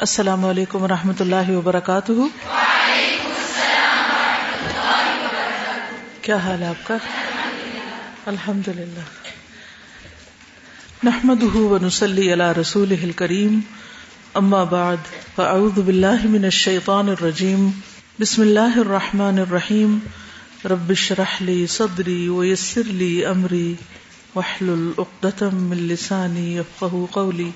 السلام علیکم و رحمۃ اللہ وبرکاتہ۔ کیا حال ہے آپ کا؟ الحمد للہ نحمد ونسلی علی رسول کریم اما بعد، فاعوذ باللہ من الشیطان الرجیم۔ بسم اللہ الرحمن الرحیم۔ رب اشرح لی صدری ویسر لی امری۔ واحلل عقدة من لسانی يفقهوا قولی۔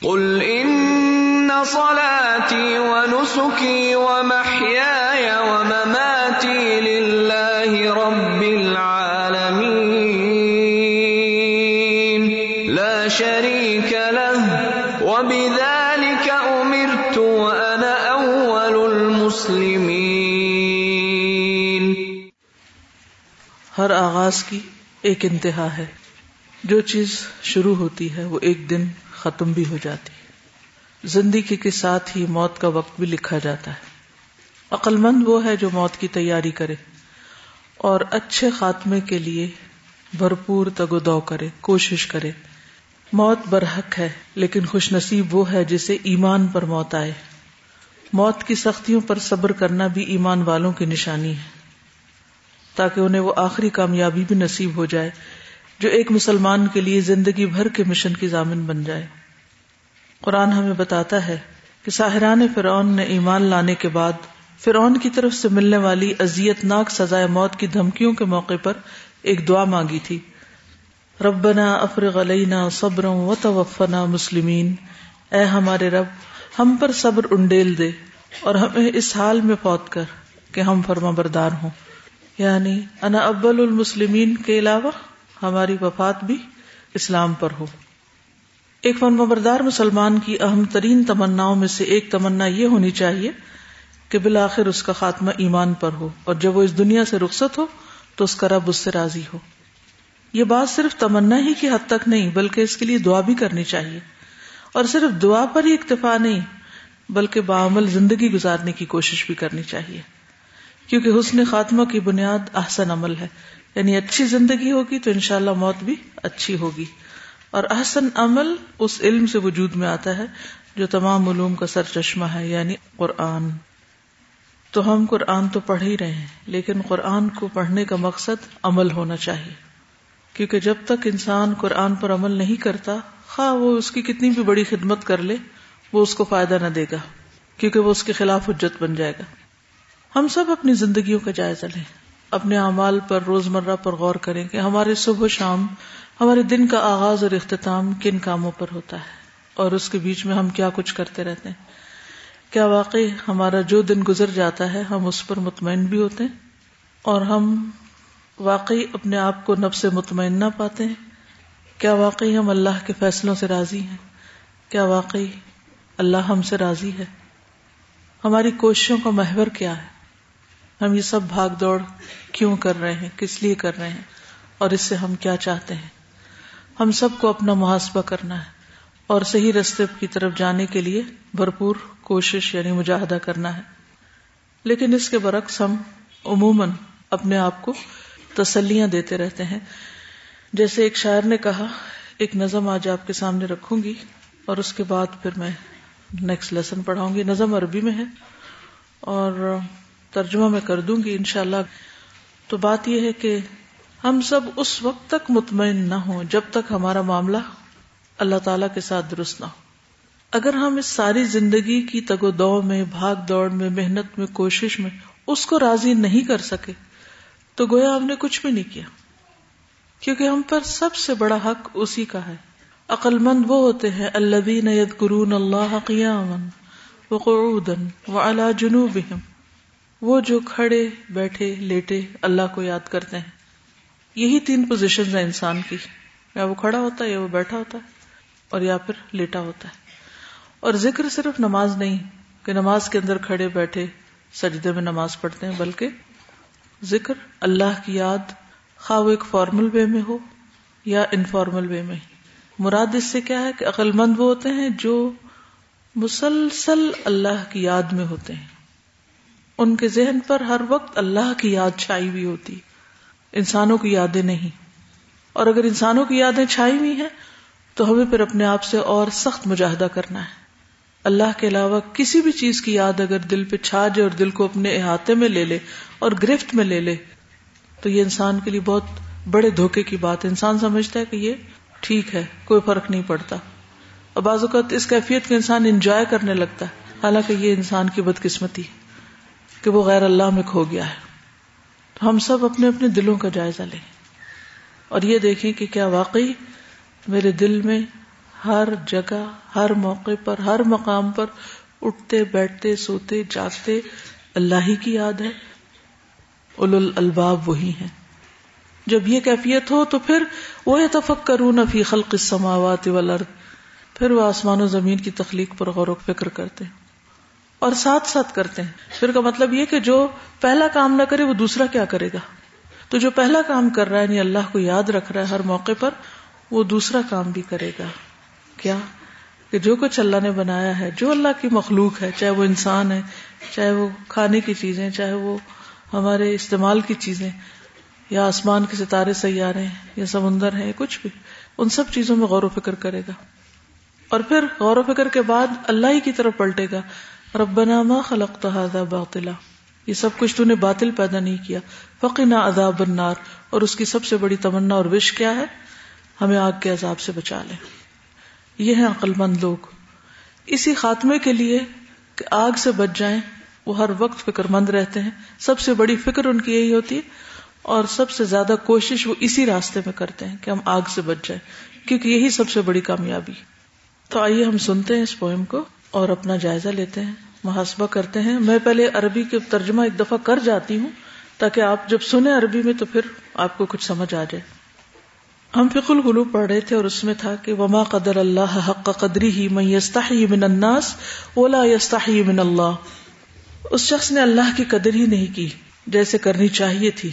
قل ان ان صلاتي ونسكي ومحياي ومماتي لله رب العالمين لا شريك له وبذلك امرت وانا اول المسلمين ہر آغاز کی ایک انتہا ہے۔ جو چیز شروع ہوتی ہے وہ ایک دن ختم بھی ہو جاتی ہے۔ زندگی کے ساتھ ہی موت کا وقت بھی لکھا جاتا ہے۔ عقل مند وہ ہے جو موت کی تیاری کرے اور اچھے خاتمے کے لیے بھرپور تگ و دو کرے، کوشش کرے۔ موت برحق ہے، لیکن خوش نصیب وہ ہے جسے ایمان پر موت آئے۔ موت کی سختیوں پر صبر کرنا بھی ایمان والوں کی نشانی ہے۔ تاکہ انہیں وہ آخری کامیابی بھی نصیب ہو جائے، جو ایک مسلمان کے لیے زندگی بھر کے مشن کی ضامن بن جائے۔ قرآن ہمیں بتاتا ہے کہ ساحران فرعون نے ایمان لانے کے بعد فرعون کی طرف سے ملنے والی ازیت ناک سزائے موت کی دھمکیوں کے موقع پر ایک دعا مانگی تھی۔ ربنا افرغ علینا صبر و توفنا مسلمین۔ اے ہمارے رب، ہم پر صبر انڈیل دے اور ہمیں اس حال میں فوت کر کہ ہم فرما بردار ہوں۔ یعنی انا ابل المسلمین کے علاوہ ہماری وفات بھی اسلام پر ہو۔ ایک فن مسلمان کی اہم ترین تمناؤں میں سے ایک تمنا یہ ہونی چاہیے کہ بالآخر اس کا خاتمہ ایمان پر ہو اور جب وہ اس دنیا سے رخصت ہو تو اس کا رب اس سے راضی ہو۔ یہ بات صرف تمنا ہی کی حد تک نہیں بلکہ اس کے لیے دعا بھی کرنی چاہیے۔ اور صرف دعا پر ہی اکتفا نہیں بلکہ بعمل زندگی گزارنے کی کوشش بھی کرنی چاہیے۔ کیونکہ حسن خاتمہ کی بنیاد احسن عمل ہے۔ یعنی اچھی زندگی ہوگی تو انشاءاللہ موت بھی اچھی ہوگی۔ اور احسن عمل اس علم سے وجود میں آتا ہے جو تمام علوم کا سر چشمہ ہے یعنی قرآن۔ تو ہم قرآن تو پڑھ ہی رہے ہیں، لیکن قرآن کو پڑھنے کا مقصد عمل ہونا چاہیے۔ کیونکہ جب تک انسان قرآن پر عمل نہیں کرتا، خواہ وہ اس کی کتنی بھی بڑی خدمت کر لے، وہ اس کو فائدہ نہ دے گا، کیونکہ وہ اس کے خلاف حجت بن جائے گا۔ ہم سب اپنی زندگیوں کا جائزہ لیں، اپنے اعمال پر روزمرہ پر غور کریں کہ ہمارے صبح و شام ہمارے دن کا آغاز اور اختتام کن کاموں پر ہوتا ہے اور اس کے بیچ میں ہم کیا کچھ کرتے رہتے ہیں؟ کیا واقعی ہمارا جو دن گزر جاتا ہے، ہم اس پر مطمئن بھی ہوتے ہیں؟ اور ہم واقعی اپنے آپ کو نب سے مطمئن نہ پاتے ہیں؟ کیا واقعی ہم اللہ کے فیصلوں سے راضی ہیں؟ کیا واقعی اللہ ہم سے راضی ہے؟ ہماری کوششوں کا محور کیا ہے؟ ہم یہ سب بھاگ دوڑ کیوں کر رہے ہیں؟ کس لیے کر رہے ہیں؟ اور اس سے ہم کیا چاہتے ہیں؟ ہم سب کو اپنا محاسبہ کرنا ہے اور صحیح رستے کی طرف جانے کے لیے بھرپور کوشش یعنی مجاہدہ کرنا ہے۔ لیکن اس کے برعکس ہم عموماً اپنے آپ کو تسلیاں دیتے رہتے ہیں۔ جیسے ایک شاعر نے کہا، ایک نظم آج آپ کے سامنے رکھوں گی اور اس کے بعد پھر میں نیکسٹ لیسن پڑھاؤں گی۔ نظم عربی میں ہے اور ترجمہ میں کر دوں گی انشاءاللہ۔ تو بات یہ ہے کہ ہم سب اس وقت تک مطمئن نہ ہوں جب تک ہمارا معاملہ اللہ تعالی کے ساتھ درست نہ ہو۔ اگر ہم اس ساری زندگی کی تگ و دو میں، بھاگ دوڑ میں، محنت میں، کوشش میں اس کو راضی نہیں کر سکے، تو گویا ہم نے کچھ بھی نہیں کیا۔ کیونکہ ہم پر سب سے بڑا حق اسی کا ہے۔ عقل مند وہ ہوتے ہیں اللہ قرون اللہ قیام و اللہ جنوب وہ جو کھڑے، بیٹھے، لیٹے اللہ کو یاد کرتے ہیں۔ یہی تین پوزیشن ہیں انسان کی۔ یا وہ کھڑا ہوتا ہے یا وہ بیٹھا ہوتا ہے اور یا پھر لیٹا ہوتا ہے۔ اور ذکر صرف نماز نہیں کہ نماز کے اندر کھڑے بیٹھے سجدے میں نماز پڑھتے ہیں، بلکہ ذکر اللہ کی یاد خواہ وہ ایک فارمل وے میں ہو یا انفارمل وے میں۔ مراد اس سے کیا ہے کہ عقل مند وہ ہوتے ہیں جو مسلسل اللہ کی یاد میں ہوتے ہیں۔ ان کے ذہن پر ہر وقت اللہ کی یاد چھائی ہوئی ہوتی۔ انسانوں کی یادیں نہیں۔ اور اگر انسانوں کی یادیں چھائی ہوئی ہیں، تو ہمیں پھر اپنے آپ سے اور سخت مجاہدہ کرنا ہے۔ اللہ کے علاوہ کسی بھی چیز کی یاد اگر دل پہ چھا جائے اور دل کو اپنے احاطے میں لے لے اور گرفت میں لے لے، تو یہ انسان کے لیے بہت بڑے دھوکے کی بات ہے۔ انسان سمجھتا ہے کہ یہ ٹھیک ہے، کوئی فرق نہیں پڑتا۔ اور بعض اوقات اس کیفیت کو انسان انجوائے کرنے لگتا ہے۔ حالانکہ یہ انسان کی بدقسمتی کہ وہ غیر اللہ میں کھو گیا ہے۔ ہم سب اپنے اپنے دلوں کا جائزہ لیں۔ اور یہ دیکھیں کہ کیا واقعی میرے دل میں ہر جگہ، ہر موقع پر، ہر مقام پر اٹھتے، بیٹھتے، سوتے، جاگتے اللہ ہی کی یاد ہے۔ اول الباب وہی ہیں۔ جب یہ کیفیت ہو تو پھر وہ اتفق کروں نہ فی خلق السماوات والارض۔ پھر وہ آسمان و زمین کی تخلیق پر غور و فکر کرتے۔ ہیں اور ساتھ ساتھ کرتے ہیں۔ پھر کا مطلب یہ کہ جو پہلا کام نہ کرے، وہ دوسرا کیا کرے گا؟ تو جو پہلا کام کر رہا ہے یعنی اللہ کو یاد رکھ رہا ہے ہر موقع پر، وہ دوسرا کام بھی کرے گا۔ کیا؟ کہ جو کچھ اللہ نے بنایا ہے، جو اللہ کی مخلوق ہے، چاہے وہ انسان ہے، چاہے وہ کھانے کی چیزیں، چاہے وہ ہمارے استعمال کی چیزیں، یا آسمان کے ستارے سیارے ہیں، یا سمندر ہیں کچھ بھی، ان سب چیزوں میں غور و فکر کرے گا۔ اور پھر غور و فکر کے بعد اللہ ہی کی طرف پلٹے گا۔ ربنا ما خلقت هذا باطلا۔ یہ سب کچھ تو نے باطل پیدا نہیں کیا۔ فقنا عذاب النار۔ اور اس کی سب سے بڑی تمنا اور وش کیا ہے؟ ہمیں آگ کے عذاب سے بچا لے۔ یہ ہیں عقل مند لوگ۔ اسی خاتمے کے لیے کہ آگ سے بچ جائیں، وہ ہر وقت فکر مند رہتے ہیں۔ سب سے بڑی فکر ان کی یہی ہوتی ہے۔ اور سب سے زیادہ کوشش وہ اسی راستے میں کرتے ہیں کہ ہم آگ سے بچ جائیں۔ کیونکہ یہی سب سے بڑی کامیابی۔ تو آئیے ہم سنتے ہیں اس پوئم کو اور اپنا جائزہ لیتے ہیں۔ محاسبہ کرتے ہیں۔ میں پہلے عربی کے ترجمہ ایک دفعہ کر جاتی ہوں تاکہ آپ جب سنیں عربی میں تو پھر آپ کو کچھ سمجھ آ جائے۔ ہم فک الغلو پڑھ رہے تھے اور اس میں تھا کہ وما قدر اللہ حق قدری ہی میں یستاحی من الناس اولا یستاحی من اللہ اس شخص نے اللہ کی قدر ہی نہیں کی، جیسے کرنی چاہیے تھی۔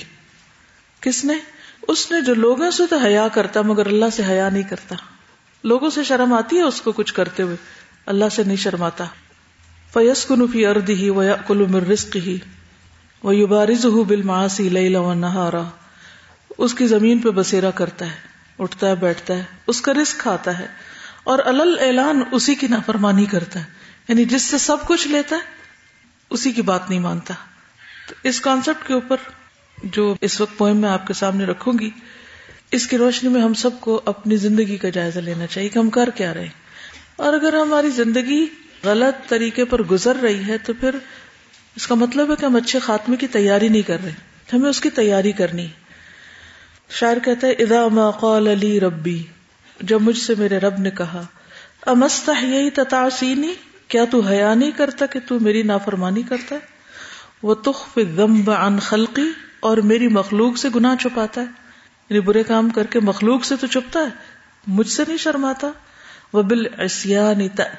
کس نے؟ اس نے جو لوگوں سے تو حیا کرتا مگر اللہ سے حیا نہیں کرتا۔ لوگوں سے شرم آتی ہے اس کو کچھ کرتے ہوئے۔ اللہ سے نہیں شرماتا۔ فیس کنفی ارد ہی و کلو مر رسک ہی وہ یوبارز ہُ بل ماسی لئی نہارا اس کی زمین پہ بسیرا کرتا ہے، اٹھتا ہے، بیٹھتا ہے، اس کا رسک کھاتا ہے اور الل اعلان اسی کی نافرمانی کرتا ہے۔ یعنی جس سے سب کچھ لیتا ہے، اسی کی بات نہیں مانتا۔ تو اس کانسیپٹ کے اوپر جو اس وقت پوئم میں آپ کے سامنے رکھوں گی، اس کی روشنی میں ہم سب کو اپنی زندگی کا جائزہ لینا چاہیے کہ ہم کر کیا رہے۔ اور اگر ہماری زندگی غلط طریقے پر گزر رہی ہے تو پھر اس کا مطلب ہے کہ ہم اچھے خاتمے کی تیاری نہیں کر رہے ہمیں اس کی تیاری کرنی شاعر کہتا ہے ادا ما قال علی ربی جب مجھ سے میرے رب نے کہا امست یہی تتاسینی کیا تو حیا نہیں کرتا کہ تو میری نافرمانی کرتا ہے؟ وہ تخ غم عن خلقی اور میری مخلوق سے گناہ چھپاتا ہے۔ یعنی برے کام کر کے مخلوق سے تو چھپتا ہے، مجھ سے نہیں شرماتا۔ وہ بال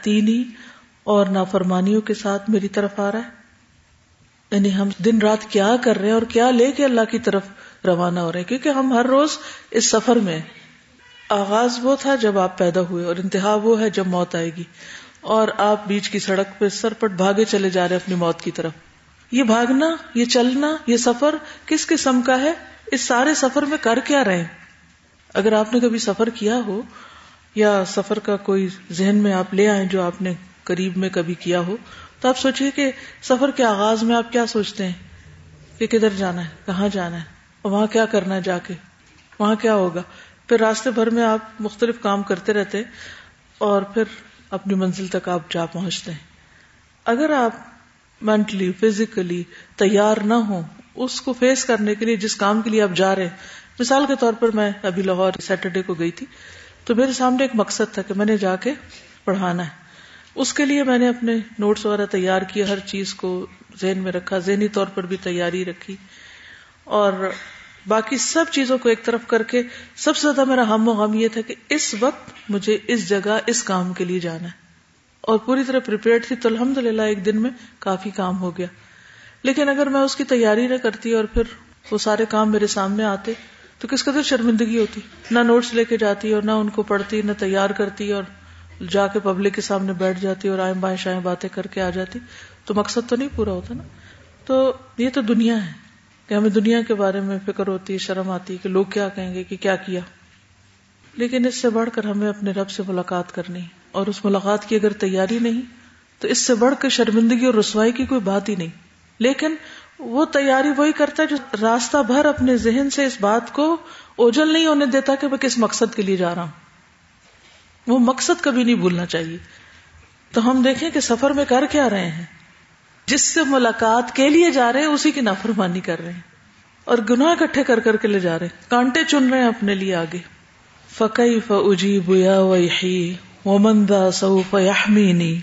تینی اور نافرمانیوں کے ساتھ میری طرف آ رہا ہے۔ یعنی ہم دن رات کیا کر رہے ہیں اور کیا لے کے اللہ کی طرف روانہ ہو رہے ہیں؟ کیونکہ ہم ہر روز اس سفر میں آغاز وہ تھا جب آپ پیدا ہوئے اور انتہا وہ ہے جب موت آئے گی۔ اور آپ بیچ کی سڑک پہ سرپٹ بھاگے چلے جا رہے اپنی موت کی طرف۔ یہ بھاگنا، یہ چلنا، یہ سفر کس قسم کا ہے؟ اس سارے سفر میں کر کیا رہے اگر آپ نے کبھی سفر کیا ہو یا سفر کا کوئی ذہن میں آپ لے آئے جو آپ نے قریب میں کبھی کیا ہو، تو آپ سوچیے کہ سفر کے آغاز میں آپ کیا سوچتے ہیں؟ کہ کدھر جانا ہے، کہاں جانا ہے؟ اور وہاں کیا کرنا ہے جا کے؟ وہاں کیا ہوگا؟ پھر راستے بھر میں آپ مختلف کام کرتے رہتے اور پھر اپنی منزل تک آپ جا پہنچتے ہیں۔ اگر آپ مینٹلی فزیکلی تیار نہ ہو اس کو فیس کرنے کے لیے، جس کام کے لیے آپ جا رہے ہیں، مثال کے طور پر میں ابھی لاہور سیٹرڈے کو گئی تھی، تو میرے سامنے ایک مقصد تھا کہ میں نے جا کے پڑھانا ہے۔ اس کے لیے میں نے اپنے نوٹس وغیرہ تیار کیے، ہر چیز کو ذہن میں رکھا، ذہنی طور پر بھی تیاری رکھی۔ اور باقی سب چیزوں کو ایک طرف کر کے سب سے زیادہ میرا ہم و غم یہ تھا کہ اس وقت مجھے اس جگہ، اس کام کے لیے جانا ہے۔ اور پوری طرح تھی تو الحمد للہ ایک دن میں کافی کام ہو گیا۔ لیکن اگر میں اس کی تیاری نہ کرتی اور پھر وہ سارے کام میرے سامنے آتے تو کس قدر شرمندگی ہوتی۔ نہ نوٹس لے کے جاتی اور نہ ان کو پڑھتی، نہ تیار کرتی اور جا کے پبلک کے سامنے بیٹھ جاتی اور آئیں بائیں شائیں باتیں کر کے آ جاتی، تو مقصد تو نہیں پورا ہوتا نا۔ تو یہ تو دنیا ہے کہ ہمیں دنیا کے بارے میں فکر ہوتی ہے شرم آتی ہے کہ لوگ کیا کہیں گے کہ کیا کیا۔ لیکن اس سے بڑھ کر ہمیں اپنے رب سے ملاقات کرنی، اور اس ملاقات کی اگر تیاری نہیں، تو اس سے بڑھ کے شرمندگی اور رسوائی کی کوئی بات ہی نہیں۔ لیکن وہ تیاری وہی کرتا ہے جو راستہ بھر اپنے ذہن سے اس بات کو اوجل نہیں ہونے دیتا کہ میں کس مقصد کے لیے جا رہا ہوں۔ وہ مقصد کبھی نہیں بھولنا چاہیے۔ تو ہم دیکھیں کہ سفر میں کر کیا رہے ہیں۔ جس سے ملاقات کے لیے جا رہے ہیں، اسی کی نافرمانی کر رہے ہیں۔ اور گناہ اکٹھے کر کر کے لے جا رہے ہیں۔ کانٹے چن رہے ہیں اپنے لیے آگے۔ فقی فجی بیا وحی ومندا سو فہمینی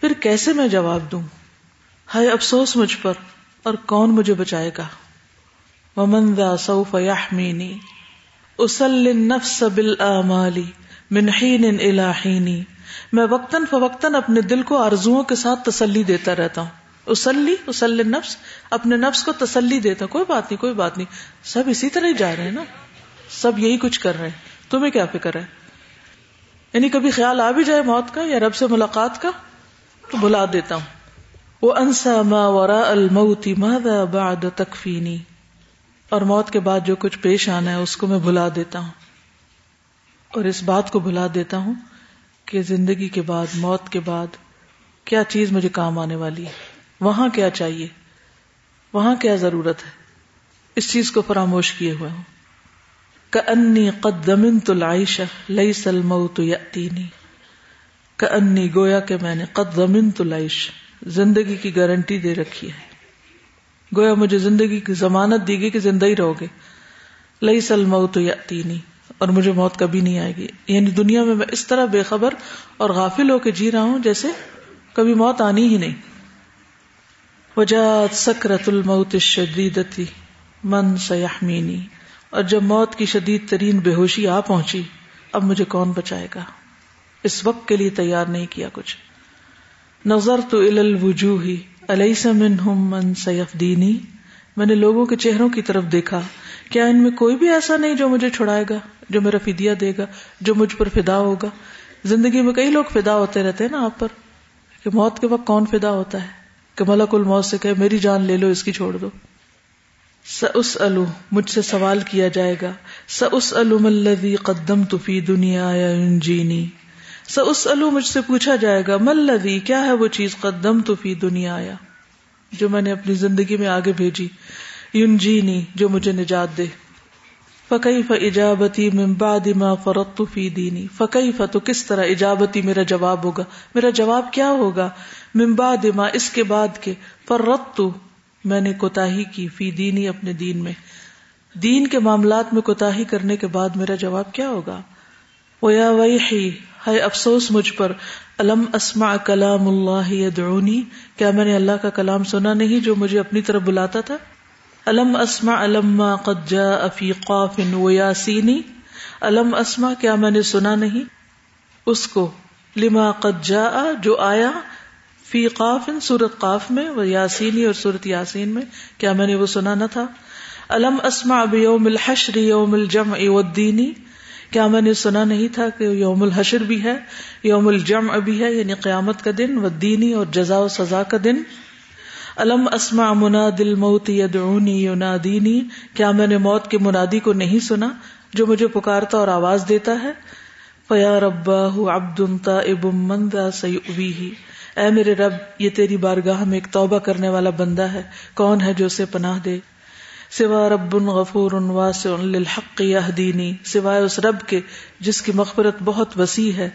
پھر کیسے میں جواب دوں؟ ہائے افسوس مجھ پر، اور کون مجھے بچائے گا؟ ومن ذا سوف اسل النفس بالآمال۔ من حين میں وقتاً فوقتاً اپنے دل کو آرزوؤں کے ساتھ تسلی دیتا رہتا ہوں۔ اسلی اسل النفس اپنے نفس کو تسلی دیتا۔ کوئی بات نہیں، کوئی بات نہیں۔ سب اسی طرح ہی جا رہے ہیں نا۔ سب یہی کچھ کر رہے ہیں۔ تمہیں کیا فکر ہے؟ یعنی کبھی خیال آ بھی جائے موت کا یا رب سے ملاقات کا؟ تو بلا دیتا ہوں۔ وہ انسا ما ورا الموتی ماذا بعد تکفینی۔ اور موت کے بعد جو کچھ پیش آنا ہے، اس کو میں بھلا دیتا ہوں۔ اور اس بات کو بھلا دیتا ہوں کہ زندگی کے بعد، موت کے بعد کیا چیز مجھے کام آنے والی ہے؟ وہاں کیا چاہیے؟ وہاں کیا ضرورت ہے؟ اس چیز کو فراموش کیے ہوئے ہوں۔ انی قدمن تو لائش لئی سلم تو یتینی انی گویا کہ میں نے قدمن تو لائش زندگی کی گارنٹی دے رکھی ہے۔ گویا مجھے زندگی کی ضمانت دی گئی کہ زندہ ہی رہو گے۔ لئی سل موت یا تینی اور مجھے موت کبھی نہیں آئے گی۔ یعنی دنیا میں میں اس طرح بے خبر اور غافل ہو کے جی رہا ہوں جیسے کبھی موت آنی ہی نہیں۔ وجات سکرت الموت شدیدتی من سیحمینی۔ اور جب موت کی شدید ترین بے ہوشی آ پہنچی، اب مجھے کون بچائے گا؟ اس وقت کے لیے تیار نہیں کیا کچھ۔ نظر تو الوجوہ علیہ من سیف دینی میں نے لوگوں کے چہروں کی طرف دیکھا، کیا ان میں کوئی بھی ایسا نہیں جو مجھے چھڑائے گا؟ جو میرا فدیا دے گا، جو مجھ پر فدا ہوگا۔ زندگی میں کئی لوگ فدا ہوتے رہتے ہیں نا آپ پر، کہ موت کے وقت کون فدا ہوتا ہے؟ کہ ملک الموت سے کہ میری جان لے لو، اس کی چھوڑ دو۔ س اس الو مجھ سے سوال کیا جائے گا۔ س اس الم الدی قدم تفی دنیا جینی س اس الو مجھ سے پوچھا جائے گا ملوی کیا ہے وہ چیز قدم تو فی دنیا آیا جو میں نے اپنی زندگی میں آگے بھیجی۔ یون جینی جو مجھے نجات دے۔ فقی ف ایجابتی ممباد ما فرت فی دینی فقی ف تو کس طرح ایجابتی میرا جواب ہوگا؟ میرا جواب کیا ہوگا؟ ممباد ما، اس کے بعد کے فرت میں نے کوتا کی فی دینی اپنے دین میں۔ دین کے معاملات میں کوتا کرنے کے بعد میرا جواب کیا ہوگا؟ وہ یا ہے افسوس مجھ پر علم اسما کلام اللہ یدعونی کیا میں نے اللہ کا کلام سنا نہیں جو مجھے اپنی طرف بلاتا تھا؟ علم اسما علم قد جاء فی و یاسینی؟ علم اسما کیا میں نے سنا نہیں؟ اس کو، لما قد جاء جو آیا فی قاف، سورت قاف میں وہ یاسینی اور سورت یاسین میں، کیا میں نے وہ سنا نہ تھا؟ علم اسما بیوم الحشر، یوم الجمع والدینی کیا میں نے سنا نہیں تھا کہ یوم الحشر بھی ہے، یوم الجمع بھی ہے یعنی قیامت کا دن، و دینی اور جزا و سزا کا دن؟ علم اسما منا دل موت یونادینی کیا میں نے موت کے منادی کو نہیں سنا جو مجھے پکارتا اور آواز دیتا ہے؟ فیا ربا عبد اب مندا سی اے میرے رب، یہ تیری بارگاہ میں ایک توبہ کرنے والا بندہ ہے۔ کون ہے جو اسے پناہ دے؟ سوا رب غفور واسع للحق یہدینی۔ سوائے اس رب کے جس کی مغفرت بہت وسیع ہے،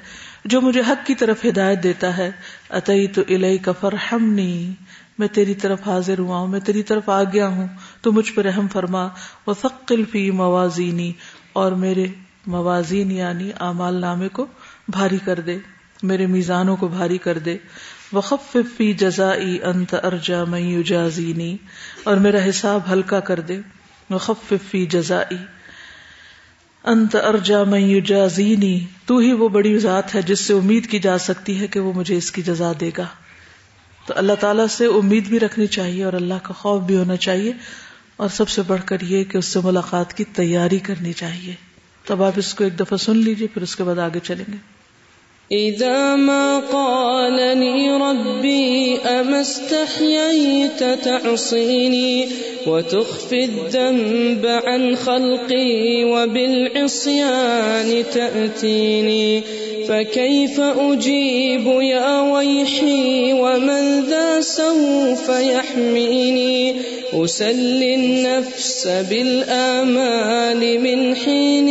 جو مجھے حق کی طرف ہدایت دیتا ہے۔ اتئی تو الہی کا فرحمنی میں تیری طرف حاضر ہوا ہوں، میں تیری طرف آ گیا ہوں، تو مجھ پر رحم فرما وہ ثقل فی موازینی، اور میرے موازین یعنی اعمال نامے کو بھاری کر دے، میرے میزانوں کو بھاری کر دے وقف فی جزائی انت ارجا میں جازینی اور میرا حساب ہلکا کر دے وقف فی جزائی انت ارجا میں جازینی تو ہی وہ بڑی ذات ہے جس سے امید کی جا سکتی ہے کہ وہ مجھے اس کی جزا دے گا۔ تو اللہ تعالیٰ سے امید بھی رکھنی چاہیے اور اللہ کا خوف بھی ہونا چاہیے اور سب سے بڑھ کر یہ کہ اس سے ملاقات کی تیاری کرنی چاہیے۔ تب آپ اس کو ایک دفعہ سن لیجیے پھر اس کے بعد آگے چلیں گے۔ إذا ما قالني ربي أما استحييت تعصيني وتخفي الذنب عن خلقي وبالعصيان تأتيني فكيف أجيب يا ويحي ومن ذا سوف يحميني أسلي النفس بالآمال من حين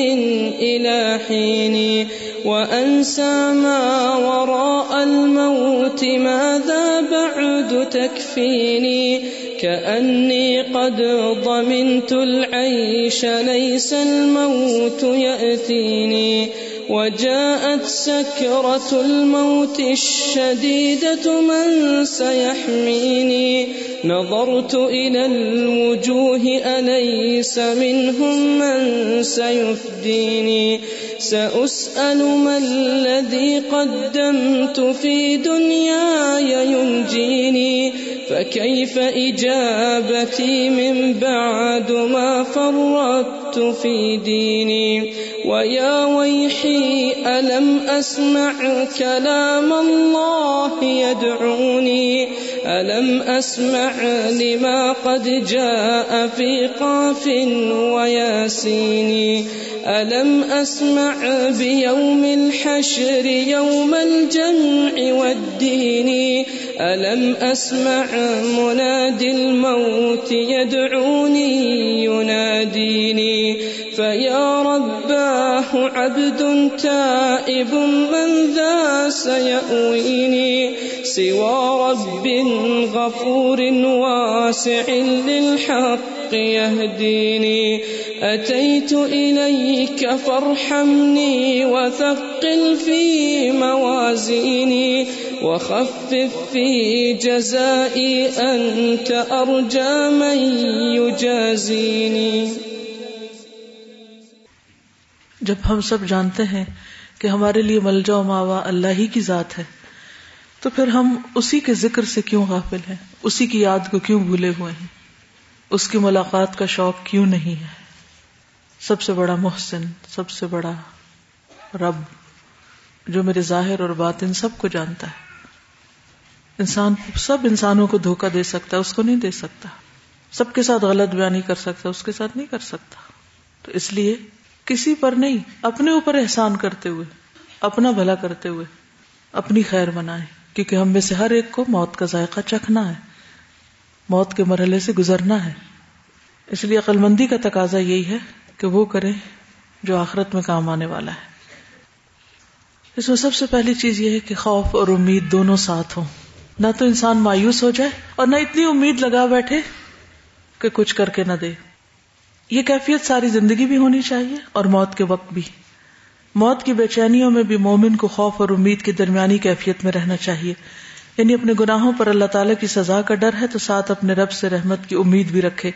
إلى حين وأنسى ما وراء الموت ماذا بعد تكفيني كأني قد ضمنت العيش ليس الموت يأتيني وجاءت سكرة الموت الشديدة من سيحميني. نظرت إلى الوجوه أليس منهم من سيفديني؟ سأسأل ما الذي قدمت في دنياي ينجيني، فكيف إجابتي من بعد ما فرطت في ديني؟ ويا ويحي، ألم أسمع كلام الله يدعوني؟ ألم أسمع لما قد جاء في قاف وياسين ألم أسمع بيوم الحشر يوم الجمع والدين ألم أسمع منادي الموت يدعوني يناديني فيا رباه عبد تائب من ذا سيأويني سوى رب غفور واسع للحق يهديني. أتيت إليك فارحمني وثقل في موازيني وخفف في جزائي أنت أرجى من يجازيني. جب ہم سب جانتے ہیں کہ ہمارے لیے ملجا و ماوا اللہ ہی کی ذات ہے تو پھر ہم اسی کے ذکر سے کیوں غافل ہیں؟ اسی کی یاد کو کیوں بھولے ہوئے ہیں؟ اس کی ملاقات کا شوق کیوں نہیں ہے؟ سب سے بڑا محسن، سب سے بڑا رب، جو میرے ظاہر اور باطن سب کو جانتا ہے۔ انسان، سب انسانوں کو دھوکا دے سکتا ہے، اس کو نہیں دے سکتا۔ سب کے ساتھ غلط بیانی کر سکتا اس کے ساتھ نہیں کر سکتا۔ تو اس لیے کسی پر نہیں، اپنے اوپر احسان کرتے ہوئے، اپنا بھلا کرتے ہوئے، اپنی خیر بنائے کیونکہ ہم میں سے ہر ایک کو موت کا ذائقہ چکھنا ہے، موت کے مرحلے سے گزرنا ہے۔ اس لیے عقل مندی کا تقاضا یہی ہے کہ وہ کرے جو آخرت میں کام آنے والا ہے۔ اس میں سب سے پہلی چیز یہ ہے کہ خوف اور امید دونوں ساتھ ہوں۔ نہ تو انسان مایوس ہو جائے اور نہ اتنی امید لگا بیٹھے کہ کچھ کر کے نہ دے۔ یہ کیفیت ساری زندگی بھی ہونی چاہیے اور موت کے وقت بھی۔ موت کی بے چینیوں میں بھی مومن کو خوف اور امید کی درمیانی کیفیت میں رہنا چاہیے۔ یعنی اپنے گناہوں پر اللہ تعالیٰ کی سزا کا ڈر ہے تو ساتھ اپنے رب سے رحمت کی امید بھی رکھے۔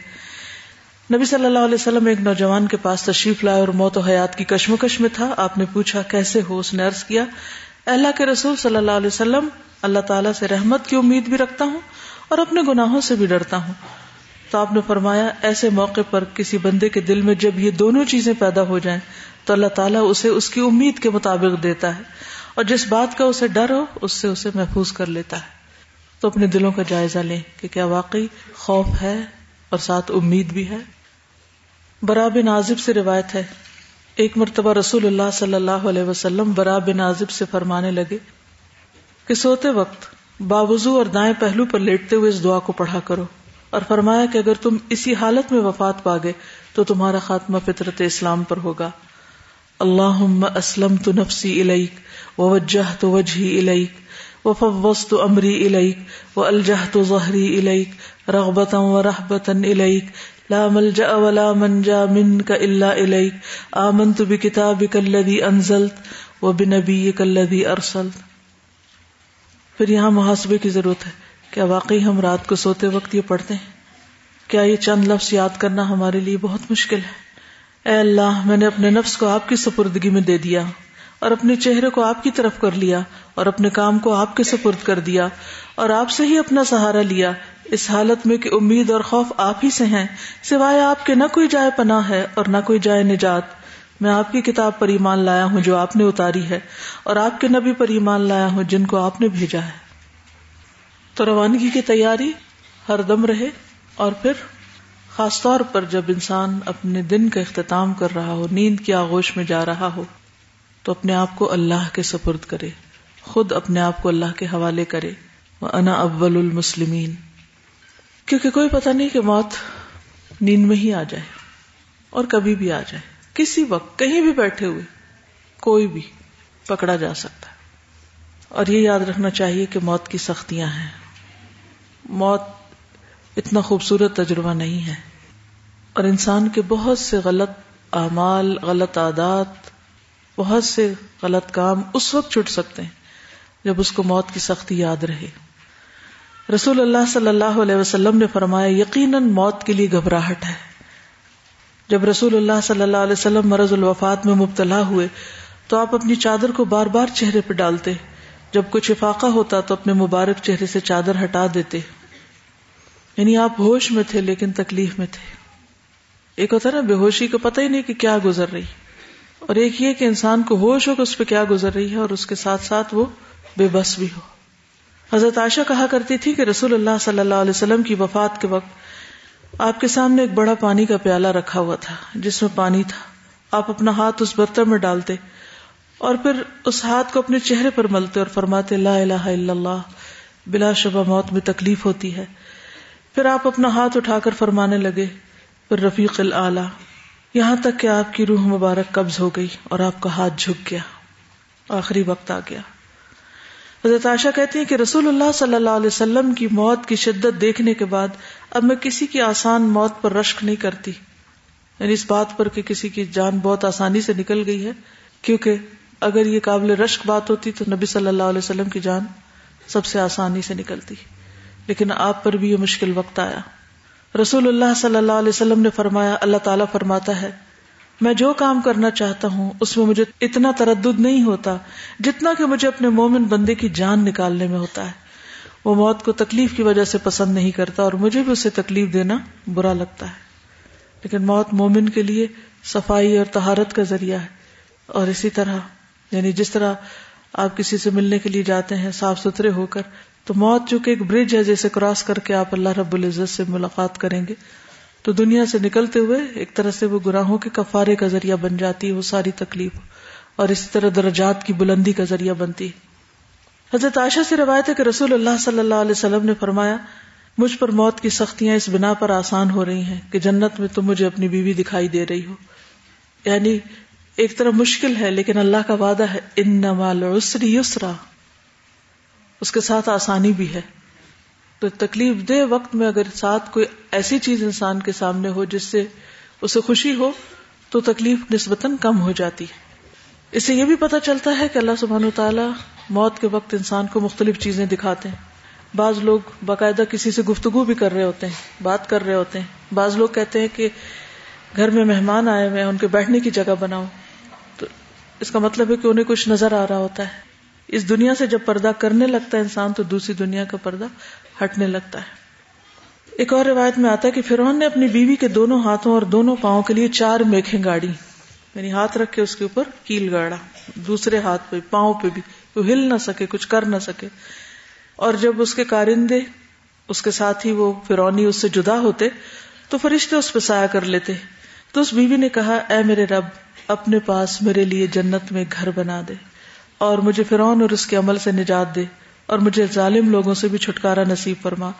نبی صلی اللہ علیہ وسلم ایک نوجوان کے پاس تشریف لائے اور موت و حیات کی کشمکش میں تھا۔ آپ نے پوچھا کیسے ہو اس نے عرض کیا، اللہ کے رسول صلی اللہ علیہ وسلم، اللہ تعالیٰ سے رحمت کی امید بھی رکھتا ہوں اور اپنے گناہوں سے بھی ڈرتا ہوں۔ تو آپ نے فرمایا، ایسے موقع پر کسی بندے کے دل میں جب یہ دونوں چیزیں پیدا ہو جائیں تو اللہ تعالیٰ اسے اس کی امید کے مطابق دیتا ہے اور جس بات کا اسے ڈر ہو، اس سے اسے محفوظ کر لیتا ہے۔ تو اپنے دلوں کا جائزہ لیں کہ کیا واقعی خوف ہے اور ساتھ امید بھی ہے۔ برا بن عازب سے روایت ہے، ایک مرتبہ رسول اللہ صلی اللہ علیہ وسلم برا بن عازب سے فرمانے لگے کہ سوتے وقت باوضو اور دائیں پہلو پر لیٹتے ہوئے اس دعا کو پڑھا کرو اور فرمایا کہ اگر تم اسی حالت میں وفات پا گئے تو تمہارا خاتمہ فطرت اسلام پر ہوگا۔ اللہ اسلم تو نفسی علیک و وجہ تو وجہ علیک و فوس تو امری علیک و الجہ تو ظہری علیک رغبتا و رحبتا علیک لا ملجا ولا منجا من کا اللہ علیک آمنت بکتابک الذی انزلت و بنبیک الذی ارسلت پھر یہاں محاسبے کی ضرورت ہے کیا واقعی ہم رات کو سوتے وقت یہ پڑھتے ہیں؟ کیا یہ چند لفظ یاد کرنا ہمارے لیے بہت مشکل ہے؟ اے اللہ، میں نے اپنے نفس کو آپ کی سپردگی میں دے دیا اور اپنے چہرے کو آپ کی طرف کر لیا اور اپنے کام کو آپ کے سپرد کر دیا اور آپ سے ہی اپنا سہارا لیا۔ اس حالت میں کہ امید اور خوف آپ ہی سے ہیں، سوائے آپ کے نہ کوئی جائے پناہ ہے اور نہ کوئی جائے نجات۔ میں آپ کی کتاب پر ایمان لایا ہوں جو آپ نے اتاری ہے اور آپ کے نبی پر ایمان لایا ہوں جن کو آپ نے بھیجا ہے۔ تو روانگی کی تیاری ہر دم رہے اور پھر خاص طور پر جب انسان اپنے دن کا اختتام کر رہا ہو، نیند کی آغوش میں جا رہا ہو، تو اپنے آپ کو اللہ کے سپرد کرے، خود اپنے آپ کو اللہ کے حوالے کرے انا اول المسلمین کیونکہ کوئی پتہ نہیں کہ موت نیند میں ہی آ جائے اور کبھی بھی آ جائے۔ کسی وقت، کہیں بھی بیٹھے ہوئے، کوئی بھی پکڑا جا سکتا۔ ہے اور یہ یاد رکھنا چاہیے کہ موت کی سختیاں ہیں۔ موت اتنا خوبصورت تجربہ نہیں ہے۔ اور انسان کے بہت سے غلط اعمال، غلط عادات، بہت سے غلط کام اس وقت چھٹ سکتے ہیں جب اس کو موت کی سختی یاد رہے۔ رسول اللہ صلی اللہ علیہ وسلم نے فرمایا، یقیناً موت کے لیے گھبراہٹ ہے۔ جب رسول اللہ صلی اللہ علیہ وسلم مرض الوفات میں مبتلا ہوئے، تو آپ اپنی چادر کو بار بار چہرے پہ ڈالتے، جب کچھ افاقہ ہوتا تو اپنے مبارک چہرے سے چادر ہٹا دیتے۔ یعنی آپ ہوش میں تھے لیکن تکلیف میں تھے۔ ایک ہوتا نا، بے ہوشی کو پتہ ہی نہیں کہ کیا گزر رہی۔ اور ایک یہ کہ انسان کو ہوش ہو کہ اس پہ کیا گزر رہی ہے اور اس کے ساتھ ساتھ وہ بے بس بھی ہو۔ حضرت عائشہ کہا کرتی تھی کہ رسول اللہ صلی اللہ علیہ وسلم کی وفات کے وقت آپ کے سامنے ایک بڑا پانی کا پیالہ رکھا ہوا تھا، جس میں پانی تھا۔ آپ اپنا ہاتھ اس برتن میں ڈالتے اور پھر اس ہاتھ کو اپنے چہرے پر ملتے اور فرماتے، لا الہ الا اللہ، بلا شبہ موت میں تکلیف ہوتی ہے۔ پھر آپ اپنا ہاتھ اٹھا کر فرمانے لگے پھر رفیق العلی یہاں تک کہ آپ کی روح مبارک قبض ہو گئی اور آپ کا ہاتھ جھک گیا۔ آخری وقت آ گیا۔ حضرت عائشہ کہتی ہیں کہ رسول اللہ صلی اللہ علیہ وسلم کی موت کی شدت دیکھنے کے بعد اب میں کسی کی آسان موت پر رشک نہیں کرتی۔ یعنی اس بات پر کہ کسی کی جان بہت آسانی سے نکل گئی ہے، کیونکہ اگر یہ قابل رشک بات ہوتی تو نبی صلی اللہ علیہ وسلم کی جان سب سے آسانی سے نکلتی۔ لیکن آپ پر بھی یہ مشکل وقت آیا۔ رسول اللہ صلی اللہ علیہ وسلم نے فرمایا، اللہ تعالیٰ فرماتا ہے، میں جو کام کرنا چاہتا ہوں، اس میں مجھے اتنا تردد نہیں ہوتا جتنا کہ مجھے اپنے مومن بندے کی جان نکالنے میں ہوتا ہے۔ وہ موت کو تکلیف کی وجہ سے پسند نہیں کرتا اور مجھے بھی اسے تکلیف دینا برا لگتا ہے۔ لیکن موت مومن کے لیے صفائی اور تہارت کا ذریعہ ہے۔ اور اسی طرح یعنی جس طرح آپ کسی سے ملنے کے لیے جاتے ہیں، صاف ستھرے ہو کر تو موت چونکہ ایک برج ہے جیسے کراس کر کے آپ اللہ رب العزت سے ملاقات کریں گے، تو دنیا سے نکلتے ہوئے ایک طرح سے وہ گناہوں کے کفارے کا ذریعہ بن جاتی ہے، وہ ساری تکلیف، اور اسی طرح درجات کی بلندی کا ذریعہ بنتی ہے۔ حضرت عائشہ سے روایت ہے کہ رسول اللہ صلی اللہ علیہ وسلم نے فرمایا، مجھ پر موت کی سختیاں اس بنا پر آسان ہو رہی ہیں کہ جنت میں تم مجھے اپنی بیوی دکھائی دے رہی ہو۔ یعنی ایک طرح مشکل ہے، لیکن اللہ کا وعدہ ہے ان یسرا۔ اس کے ساتھ آسانی بھی ہے۔ تو تکلیف دہ وقت میں اگر ساتھ کوئی ایسی چیز انسان کے سامنے ہو جس سے اسے خوشی ہو، تو تکلیف نسبتاً کم ہو جاتی ہے۔ اسے یہ بھی پتا چلتا ہے کہ اللہ سبحان و تعالیٰ موت کے وقت انسان کو مختلف چیزیں دکھاتے ہیں۔ بعض لوگ باقاعدہ کسی سے گفتگو بھی کر رہے ہوتے ہیں، بات کر رہے ہوتے ہیں۔ بعض لوگ کہتے ہیں کہ گھر میں مہمان آئے ہوئے ان کے بیٹھنے کی جگہ بناؤ۔ تو اس کا مطلب ہے کہ انہیں کچھ نظر آ رہا ہوتا ہے۔ اس دنیا سے جب پردہ کرنے لگتا ہے انسان، تو دوسری دنیا کا پردہ ہٹنے لگتا ہے۔ ایک اور روایت میں آتا ہے کہ فرون نے اپنی بیوی کے دونوں ہاتھوں اور دونوں پاؤں کے لیے چار میکھیں گاڑی یعنی ہاتھ رکھ کے اس کے اوپر کیل گاڑا، دوسرے ہاتھ پہ، پاؤں پہ بھی وہ ہل نہ سکے، کچھ کر نہ سکے۔ اور جب اس کے کارندے، اس کے ساتھ ہی وہ فرونی اس سے جدا ہوتے، تو فرشتے اس پہ سایہ کر لیتے۔ تو اس بیوی نے کہا، اے میرے رب، اپنے پاس میرے لیے جنت میں گھر بنا دے۔ اور مجھے فرعون اور اس کے عمل سے نجات دے اور مجھے ظالم لوگوں سے بھی چھٹکارا نصیب فرما۔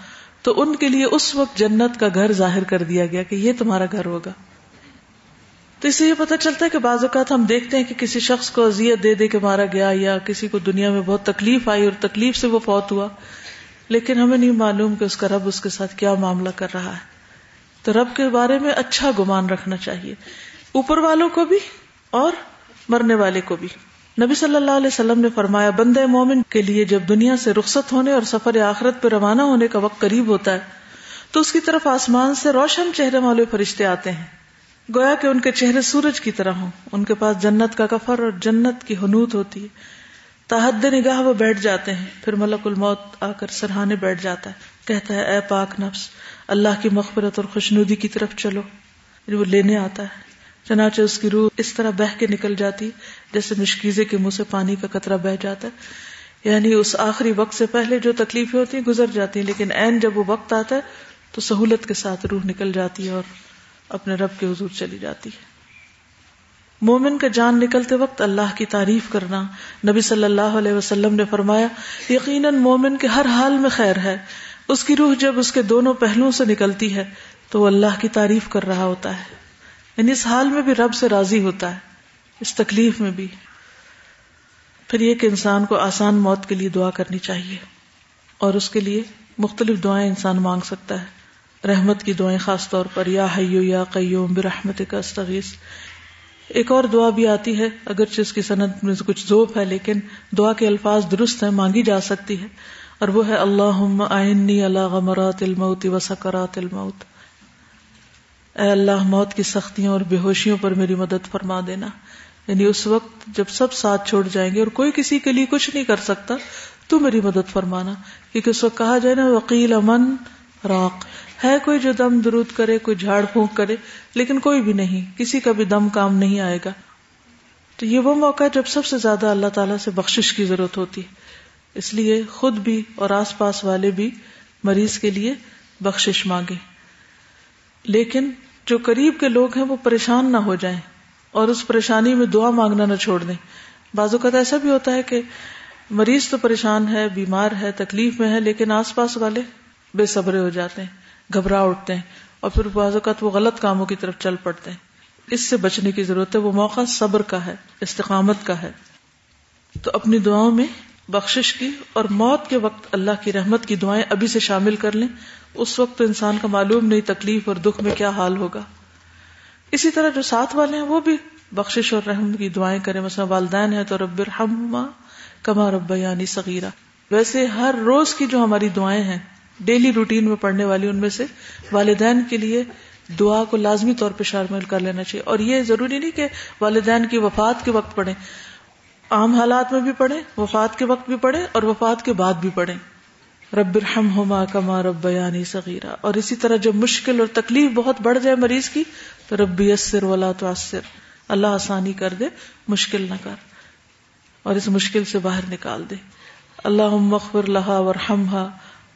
تو ان کے لیے اس وقت جنت کا گھر ظاہر کر دیا گیا کہ یہ تمہارا گھر ہوگا۔ تو اس سے یہ پتا چلتا ہے کہ بعض اوقات ہم دیکھتے ہیں کہ کسی شخص کو اذیت دے دے کے مارا گیا یا کسی کو دنیا میں بہت تکلیف آئی اور تکلیف سے وہ فوت ہوا۔ لیکن ہمیں نہیں معلوم کہ اس کا رب اس کے ساتھ کیا معاملہ کر رہا ہے۔ تو رب کے بارے میں اچھا گمان رکھنا چاہیے۔ اوپر والوں کو بھی اور مرنے والے کو بھی۔ نبی صلی اللہ علیہ وسلم نے فرمایا، بندے مومن کے لیے جب دنیا سے رخصت ہونے اور سفر آخرت پہ روانہ ہونے کا وقت قریب ہوتا ہے، تو اس کی طرف آسمان سے روشن چہرے والے فرشتے آتے ہیں۔ گویا کہ ان کے چہرے سورج کی طرح ہوں۔ ان کے پاس جنت کا کفر اور جنت کی حنوت ہوتی ہے۔ تحد نگاہ وہ بیٹھ جاتے ہیں۔ پھر ملک الموت آ کر سرہانے بیٹھ جاتا ہے۔ کہتا ہے، اے پاک نفس، اللہ کی مغفرت اور خوشنودی کی طرف چلو۔ وہ لینے آتا ہے۔ چنانچہ اس کی روح اس طرح بہ کے نکل جاتی جیسے مشکیزے کے منہ سے پانی کا قطرہ بہ جاتا ہے۔ یعنی اس آخری وقت سے پہلے جو تکلیفیں ہوتی ہیں گزر جاتی ہیں، لیکن این جب وہ وقت آتا ہے تو سہولت کے ساتھ روح نکل جاتی ہے اور اپنے رب کے حضور چلی جاتی ہے۔ مومن کا جان نکلتے وقت اللہ کی تعریف کرنا نبی صلی اللہ علیہ وسلم نے فرمایا، یقیناً مومن کے ہر حال میں خیر ہے۔ اس کی روح جب اس کے دونوں پہلوؤں سے نکلتی ہے تو وہ اللہ کی تعریف کر رہا ہوتا ہے۔ یعنی اس حال میں بھی رب سے راضی ہوتا ہے، اس تکلیف میں بھی۔ پھر یہ کہ انسان کو آسان موت کے لیے دعا کرنی چاہیے، اور اس کے لیے مختلف دعائیں انسان مانگ سکتا ہے۔ رحمت کی دعائیں خاص طور پر یا حیو یا قیوم برحمت کا استغیث۔ ایک اور دعا بھی آتی ہے، اگرچہ اس کی صنعت میں کچھ ذوف ہے، لیکن دعا کے الفاظ درست ہیں، مانگی جا سکتی ہے۔ اور وہ ہے اللہ آئنی اللہ غمرات الموت و سکرات الموت۔ اے اللہ، موت کی سختیوں اور بے ہوشیوں پر میری مدد فرما دینا۔ یعنی اس وقت جب سب ساتھ چھوڑ جائیں گے اور کوئی کسی کے لیے کچھ نہیں کر سکتا، تو میری مدد فرمانا۔ کیونکہ اس وقت کہا جائے نا وکیل امن راک ہے کوئی جو دم درود کرے، کوئی جھاڑ پھونک کرے، لیکن کوئی بھی نہیں، کسی کا بھی دم کام نہیں آئے گا۔ تو یہ وہ موقع ہے جب سب سے زیادہ اللہ تعالیٰ سے بخشش کی ضرورت ہوتی ہے۔ اس لیے خود بھی اور آس پاس والے بھی مریض کے لیے بخشش مانگے لیکن جو قریب کے لوگ ہیں وہ پریشان نہ ہو جائیں اور اس پریشانی میں دعا مانگنا نہ چھوڑ دیں۔ بعض اوقات ایسا بھی ہوتا ہے کہ مریض تو پریشان ہے، بیمار ہے، تکلیف میں ہے، لیکن آس پاس والے بے صبرے ہو جاتے ہیں، گھبرا اٹھتے ہیں اور پھر بعض اوقات وہ غلط کاموں کی طرف چل پڑتے ہیں۔ اس سے بچنے کی ضرورت ہے، وہ موقع صبر کا ہے، استقامت کا ہے۔ تو اپنی دعاؤں میں بخشش کی اور موت کے وقت اللہ کی رحمت کی دعائیں ابھی سے شامل کر لیں۔ اس وقت تو انسان کا معلوم نہیں تکلیف اور دکھ میں کیا حال ہوگا۔ اسی طرح جو ساتھ والے ہیں وہ بھی بخشش اور رحم کی دعائیں کریں۔ مثلا والدین ہے تو رب الحما کما رب یعنی صغیرہ۔ ویسے ہر روز کی جو ہماری دعائیں ہیں ڈیلی روٹین میں پڑھنے والی، ان میں سے والدین کے لیے دعا کو لازمی طور پہ شامل کر لینا چاہیے۔ اور یہ ضروری نہیں کہ والدین کی وفات کے وقت پڑھیں۔ عام حالات میں بھی پڑھیں، وفات کے وقت بھی پڑھیں اور وفات کے بعد بھی پڑھیں۔ رب الرحم ہوما کما رب بیانی صغیرہ اور اسی طرح جب مشکل اور تکلیف بہت بڑھ جائے مریض کی، تو رب یسر ولا تو اللہ آسانی کر دے، مشکل نہ کر۔ اور اس مشکل سے باہر نکال دے۔ اللہ مغفر لہا ورحمہ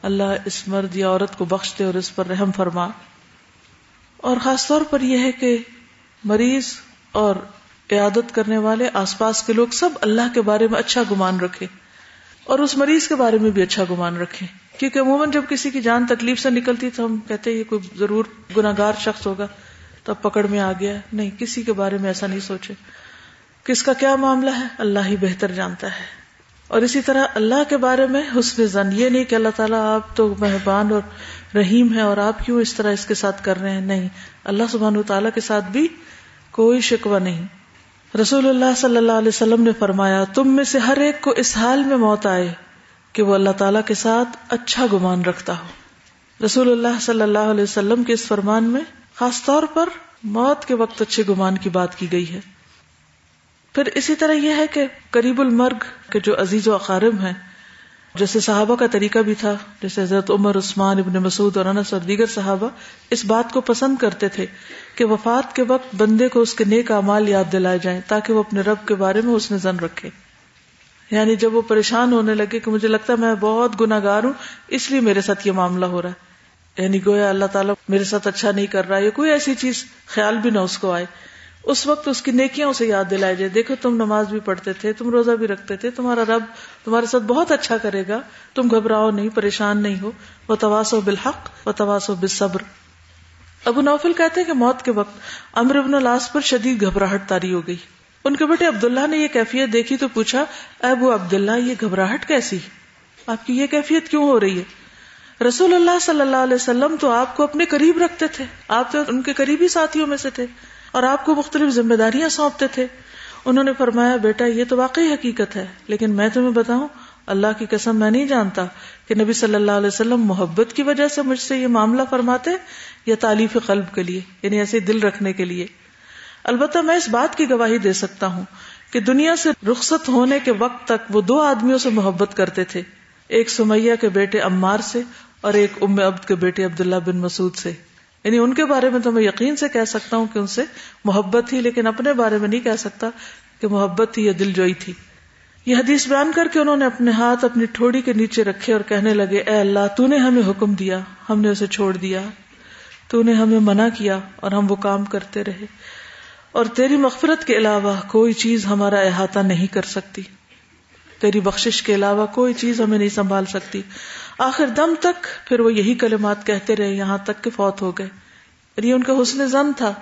اللہ اس مرد یا عورت کو بخش دے اور اس پر رحم فرما۔ اور خاص طور پر یہ ہے کہ مریض اور عیادت کرنے والے، آس پاس کے لوگ سب اللہ کے بارے میں اچھا گمان رکھے۔ اور اس مریض کے بارے میں بھی اچھا گمان رکھے کیونکہ عموماً جب کسی کی جان تکلیف سے نکلتی تو ہم کہتے یہ کوئی ضرور گناگار شخص ہوگا، تو اب پکڑ میں آ گیا۔ نہیں، کسی کے بارے میں ایسا نہیں سوچے۔ کس کا کیا معاملہ ہے؟ اللہ ہی بہتر جانتا ہے۔ اور اسی طرح اللہ کے بارے میں حسن زن، یہ نہیں کہ اللہ تعالیٰ آپ تو مہربان اور رحیم ہے اور آپ کیوں اس طرح اس کے ساتھ کر رہے ہیں؟ نہیں، اللہ سبحان تعالیٰ کے ساتھ بھی کوئی شکوہ نہیں۔ رسول اللہ صلی اللہ علیہ وسلم نے فرمایا، تم میں سے ہر ایک کو اس حال میں موت آئے کہ وہ اللہ تعالیٰ کے ساتھ اچھا گمان رکھتا ہو۔ رسول اللہ صلی اللہ علیہ وسلم کے اس فرمان میں خاص طور پر موت کے وقت اچھے گمان کی بات کی گئی ہے۔ پھر اسی طرح یہ ہے کہ قریب المرگ کے جو عزیز و اقارب ہیں جیسے صحابہ کا طریقہ بھی تھا، جیسے حضرت عمر، عثمان، ابن مسعود اور انس اور دیگر صحابہ اس بات کو پسند کرتے تھے کہ وفات کے وقت بندے کو اس کے نیک اعمال یاد دلائے جائیں تاکہ وہ اپنے رب کے بارے میں اس نے زن رکھے۔ یعنی جب وہ پریشان ہونے لگے کہ مجھے لگتا ہے میں بہت گناگار ہوں، اس لیے میرے ساتھ یہ معاملہ ہو رہا ہے۔ یعنی گویا اللہ تعالیٰ میرے ساتھ اچھا نہیں کر رہا ہے کوئی ایسی چیز، خیال بھی نہ اس کو آئے۔ اس وقت اس کی نیکیاں اسے یاد دلائے جائے۔ دیکھو، تم نماز بھی پڑھتے تھے، تم روزہ بھی رکھتے تھے، تمہارا رب تمہارے ساتھ بہت اچھا کرے گا۔ تم گھبراؤ نہیں، پریشان نہیں ہو۔ وہ تواس و بالحق و تواس و ابو نوفل کہتے ہیں کہ موت کے وقت امر ابن الاس پر شدید گھبراہٹ تاری ہو گئی۔ ان کے بیٹے عبداللہ نے یہ کیفیت دیکھی تو پوچھا، اے ابو عبداللہ، یہ گھبراہٹ کیسی؟ آپ کی یہ کیفیت کیوں ہو رہی ہے؟ رسول اللہ صلی اللہ علیہ وسلم تو آپ کو اپنے قریب رکھتے تھے۔ آپ تو ان کے قریبی ساتھیوں میں سے تھے۔ اور آپ کو مختلف ذمہ داریاں سونپتے تھے۔ انہوں نے فرمایا، بیٹا، یہ تو واقعی حقیقت ہے، لیکن میں تمہیں بتاؤں، اللہ کی قسم میں نہیں جانتا کہ نبی صلی اللہ علیہ وسلم محبت کی وجہ سے مجھ سے یہ معاملہ فرماتے یا تعلیف قلب کے لیے یعنی ایسے دل رکھنے کے لیے۔ البتہ میں اس بات کی گواہی دے سکتا ہوں کہ دنیا سے رخصت ہونے کے وقت تک وہ دو آدمیوں سے محبت کرتے تھے، ایک سمیہ کے بیٹے عمار سے اور ایک ام عبد کے بیٹے عبداللہ بن مسعود سے۔ یعنی ان کے بارے میں تو میں یقین سے کہہ سکتا ہوں کہ ان سے محبت تھی، لیکن اپنے بارے میں نہیں کہہ سکتا کہ محبت تھی یا دل جوئی تھی۔ یہ حدیث بیان کر کے انہوں نے اپنے ہاتھ اپنی ٹھوڑی کے نیچے رکھے اور کہنے لگے، اے اللہ، تو نے ہمیں حکم دیا، ہم نے اسے چھوڑ دیا، تو نے ہمیں منع کیا اور ہم وہ کام کرتے رہے۔ اور تیری مغفرت کے علاوہ کوئی چیز ہمارا احاطہ نہیں کر سکتی۔ تیری بخشش کے علاوہ کوئی چیز ہمیں نہیں سنبھال سکتی۔ آخر دم تک پھر وہ یہی کلمات کہتے رہے، یہاں تک کہ فوت ہو گئے۔ اور یہ ان کا حسن زن تھا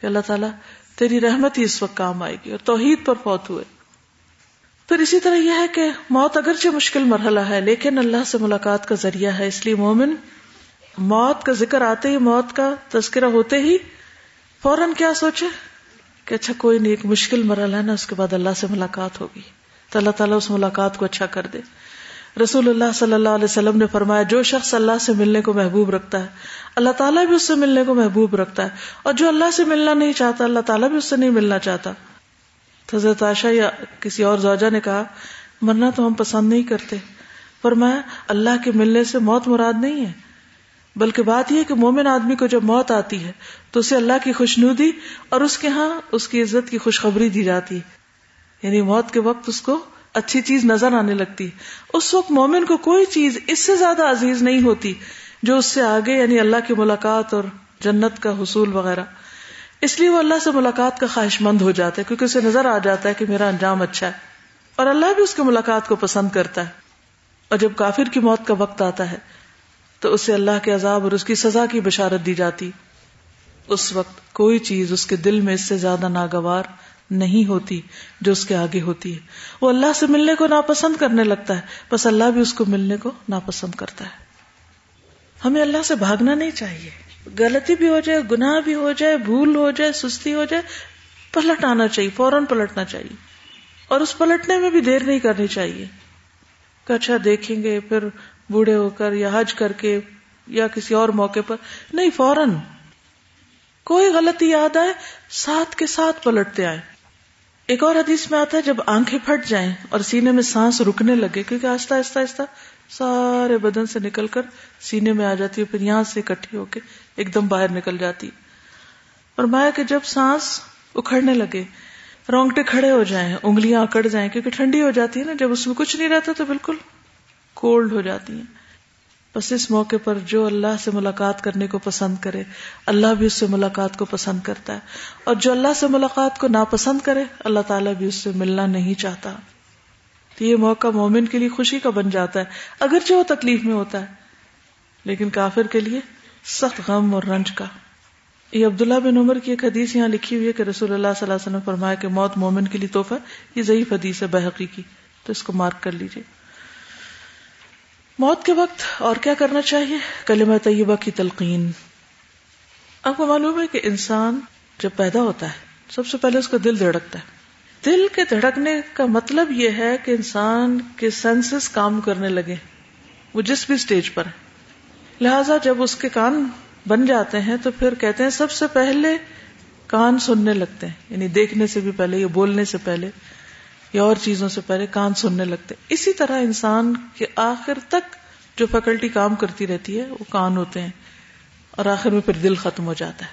کہ اللہ تعالیٰ تیری رحمت ہی اس وقت کام آئے گی اور توحید پر فوت ہوئے۔ پھر اسی طرح یہ ہے کہ موت اگرچہ مشکل مرحلہ ہے، لیکن اللہ سے ملاقات کا ذریعہ ہے۔ اس لیے مومن موت کا ذکر آتے ہی، موت کا تذکرہ ہوتے ہی فوراً کیا سوچے کہ اچھا کوئی نہیں ایک مشکل مرحلہ ہے نا، اس کے بعد اللہ سے ملاقات ہوگی۔ تو اللہ تعالیٰ اس ملاقات کو اچھا کر دے۔ رسول اللہ صلی اللہ علیہ وسلم نے فرمایا، جو شخص اللہ سے ملنے کو محبوب رکھتا ہے، اللہ تعالیٰ بھی اس سے ملنے کو محبوب رکھتا ہے۔ اور جو اللہ سے ملنا نہیں چاہتا، اللہ تعالیٰ بھی اس سے نہیں ملنا چاہتا۔ تو حضرت عائشہ یا کسی اور زوجہ نے کہا، مرنا تو ہم پسند نہیں کرتے۔ فرمایا، اللہ کے ملنے سے موت مراد نہیں ہے۔ بلکہ بات یہ کہ مومن آدمی کو جب موت آتی ہے، تو اسے اللہ کی خوشنودی اور اس کے ہاں اس کی عزت کی خوشخبری دی جاتی ہے۔ یعنی موت کے وقت اس کو اچھی چیز نظر آنے لگتی۔ اس وقت مومن کو کوئی چیز اس سے زیادہ عزیز نہیں ہوتی جو اس سے آگے یعنی اللہ کی ملاقات اور جنت کا حصول وغیرہ۔ اس لیے وہ اللہ سے ملاقات کا خواہش مند ہو جاتا ہے کیونکہ اسے نظر آ جاتا ہے کہ میرا انجام اچھا ہے۔ اور اللہ بھی اس کی ملاقات کو پسند کرتا ہے۔ اور جب کافر کی موت کا وقت آتا ہے تو اسے اللہ کے عذاب اور اس کی سزا کی بشارت دی جاتی۔ اس وقت کوئی چیز اس کے دل میں اس سے زیادہ ناگوار نہیں ہوتی جو اس کے آگے ہوتی ہے۔ وہ اللہ سے ملنے کو ناپسند کرنے لگتا ہے۔ بس اللہ بھی اس کو ملنے کو ناپسند کرتا ہے۔ ہمیں اللہ سے بھاگنا نہیں چاہیے۔ غلطی بھی ہو جائے، گناہ بھی ہو جائے، بھول ہو جائے، سستی ہو جائے پلٹ آنا چاہیے، فوراً پلٹنا چاہیے۔ اور اس پلٹنے میں بھی دیر نہیں کرنی چاہیے۔ کہ اچھا دیکھیں گے، پھر بوڑھے ہو کر یا حج کر کے یا کسی اور موقع پر۔ نہیں، فوراً۔ کوئی غلطی یاد آئے، ساتھ کے ساتھ پلٹتے آئے۔ ایک اور حدیث میں آتا ہے، جب آنکھیں پھٹ جائیں اور سینے میں سانس رکنے لگے، کیونکہ آہستہ آہستہ آہستہ سارے بدن سے نکل کر سینے میں آ جاتی ہے، پھر یہاں سے اکٹھی ہو کے ایک دم باہر نکل جاتی اور مایا کہ جب سانس اکھڑنے لگے، رونگٹے کھڑے ہو جائیں، انگلیاں اکڑ جائیں، کیونکہ ٹھنڈی ہو جاتی ہے نا، جب اس میں کچھ نہیں رہتا تو بالکل کولڈ ہو جاتی ہیں۔ بس اس موقع پر جو اللہ سے ملاقات کرنے کو پسند کرے، اللہ بھی اس سے ملاقات کو پسند کرتا ہے۔ اور جو اللہ سے ملاقات کو ناپسند کرے، اللہ تعالیٰ بھی اس سے ملنا نہیں چاہتا۔ تو یہ موقع مومن کے لیے خوشی کا بن جاتا ہے، اگرچہ وہ تکلیف میں ہوتا ہے۔ لیکن کافر کے لیے سخت غم اور رنج کا۔ یہ عبداللہ بن عمر کی ایک حدیث یہاں لکھی ہوئی ہے کہ رسول اللہ صلی اللہ علیہ وسلم فرمایا کہ موت مومن کے لیے توحفہ یہ ضعیف حدیث ہے بحقی کی تو اس کو مارک کر لیجیے موت کے وقت اور کیا کرنا چاہیے؟ کلمہ طیبہ کی تلقین۔ آپ کو معلوم ہے کہ انسان جب پیدا ہوتا ہے، سب سے پہلے اس کا دل دھڑکتا ہے۔ دل کے دھڑکنے کا مطلب یہ ہے کہ انسان کے سینسز کام کرنے لگے۔ وہ جس بھی اسٹیج پر ہے۔ لہذا جب اس کے کان بن جاتے ہیں تو پھر کہتے ہیں سب سے پہلے کان سننے لگتے ہیں۔ یعنی دیکھنے سے بھی پہلے یا بولنے سے پہلے۔ یا اور چیزوں سے پہلے کان سننے لگتے اسی طرح انسان کے آخر تک جو فیکلٹی کام کرتی رہتی ہے، وہ کان ہوتے ہیں اور آخر میں پھر دل ختم ہو جاتا ہے۔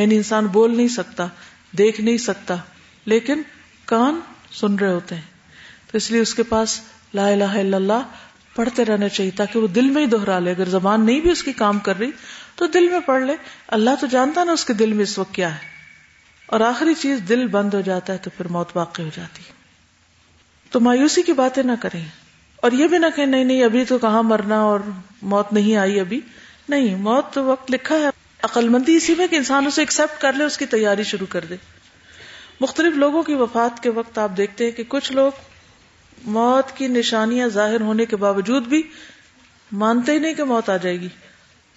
یعنی انسان بول نہیں سکتا، دیکھ نہیں سکتا، لیکن کان سن رہے ہوتے ہیں۔ تو اس لیے اس کے پاس لا الہ الا اللہ پڑھتے رہنا چاہیے تاکہ وہ دل میں ہی دوہرا لے۔ اگر زبان نہیں بھی اس کی کام کر رہی، تو دل میں پڑھ لے۔ اللہ تو جانتا نا اس کے دل میں اس وقت کیا ہے۔ اور آخری چیز دل بند ہو جاتا ہے تو پھر موت واقع ہو جاتی ہے۔ تو مایوسی کی باتیں نہ کریں۔ اور یہ بھی نہ کہ نہیں نہیں، ابھی تو کہاں مرنا اور موت نہیں آئی ابھی۔ نہیں، موت تو وقت لکھا ہے۔ عقل مندی اسی میں کہ انسان اسے ایکسپٹ کر لے، اس کی تیاری شروع کر دے۔ مختلف لوگوں کی وفات کے وقت آپ دیکھتے ہیں کہ کچھ لوگ موت کی نشانیاں ظاہر ہونے کے باوجود بھی مانتے ہی نہیں کہ موت آ جائے گی۔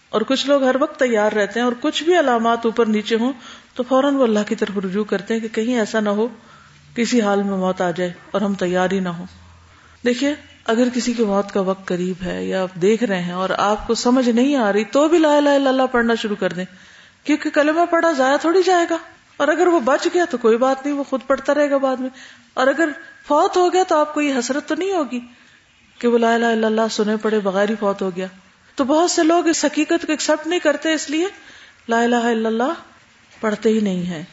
اور کچھ لوگ ہر وقت تیار رہتے ہیں اور کچھ بھی علامات اوپر نیچے ہوں تو فوراً وہ اللہ کی طرف رجوع کرتے ہیں کہ کہیں ایسا نہ ہو۔ کسی حال میں موت آ جائے اور ہم تیار ہی نہ ہو دیکھیے، اگر کسی کی موت کا وقت قریب ہے یا آپ دیکھ رہے ہیں اور آپ کو سمجھ نہیں آ رہی، تو بھی لا الہ الا اللہ پڑھنا شروع کر دیں۔ کیونکہ کلمہ پڑھا ضائع تھوڑی جائے گا۔ اور اگر وہ بچ گیا تو کوئی بات نہیں، وہ خود پڑھتا رہے گا بعد میں۔ اور اگر فوت ہو گیا تو آپ کو یہ حسرت تو نہیں ہوگی کہ وہ لا الہ الا اللہ سنے پڑے بغیر ہی فوت ہو گیا۔ تو بہت سے لوگ اس حقیقت کو ایکسپٹ نہیں کرتے، اس لیے لا الہ الا اللہ پڑھتے ہی نہیں ہے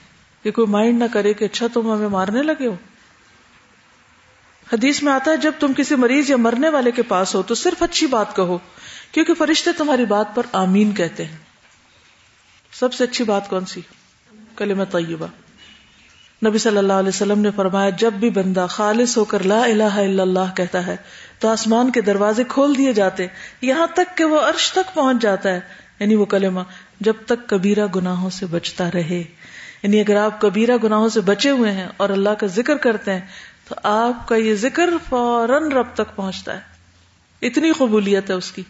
کہ کوئی مائنڈ نہ کرے کہ اچھا تم ہمیں مارنے لگے ہو۔ حدیث میں آتا ہے جب تم کسی مریض یا مرنے والے کے پاس ہو تو صرف اچھی بات کہو، کیونکہ فرشتے تمہاری بات پر آمین کہتے ہیں۔ سب سے اچھی بات کون سی؟ کلمہ طیبہ۔ نبی صلی اللہ علیہ وسلم نے فرمایا، جب بھی بندہ خالص ہو کر لا الہ الا اللہ کہتا ہے، تو آسمان کے دروازے کھول دیے جاتے یہاں تک کہ وہ عرش تک پہنچ جاتا ہے۔ یعنی وہ کلمہ جب تک کبیرہ گناہوں سے بچتا رہے۔ یعنی اگر آپ کبیرہ گناہوں سے بچے ہوئے ہیں اور اللہ کا ذکر کرتے ہیں، تو آپ کا یہ ذکر فوراً رب تک پہنچتا ہے۔ اتنی قبولیت ہے اس کی۔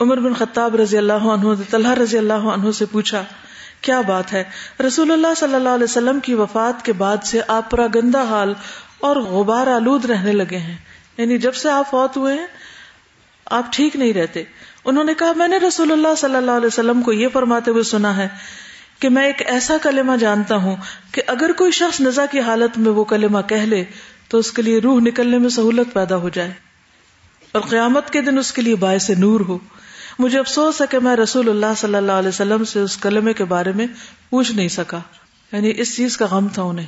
عمر بن خطاب رضی اللہ عنہ طلحہ رضی اللہ عنہ سے پوچھا، کیا بات ہے؟ رسول اللہ صلی اللہ علیہ وسلم کی وفات کے بعد سے آپ پورا گندا حال اور غبار آلود رہنے لگے ہیں۔ یعنی جب سے آپ فوت ہوئے ہیں، آپ ٹھیک نہیں رہتے۔ انہوں نے کہا، میں نے رسول اللہ صلی اللہ علیہ وسلم کو یہ فرماتے ہوئے سنا ہے کہ میں ایک ایسا کلمہ جانتا ہوں کہ اگر کوئی شخص نزا کی حالت میں وہ کلمہ کہہ لے تو اس کے لیے روح نکلنے میں سہولت پیدا ہو جائے اور قیامت کے دن اس کے لیے باعث نور ہو۔ مجھے افسوس ہے کہ میں رسول اللہ صلی اللہ علیہ وسلم سے اس کلمے کے بارے میں پوچھ نہیں سکا۔ یعنی اس چیز کا غم تھا انہیں۔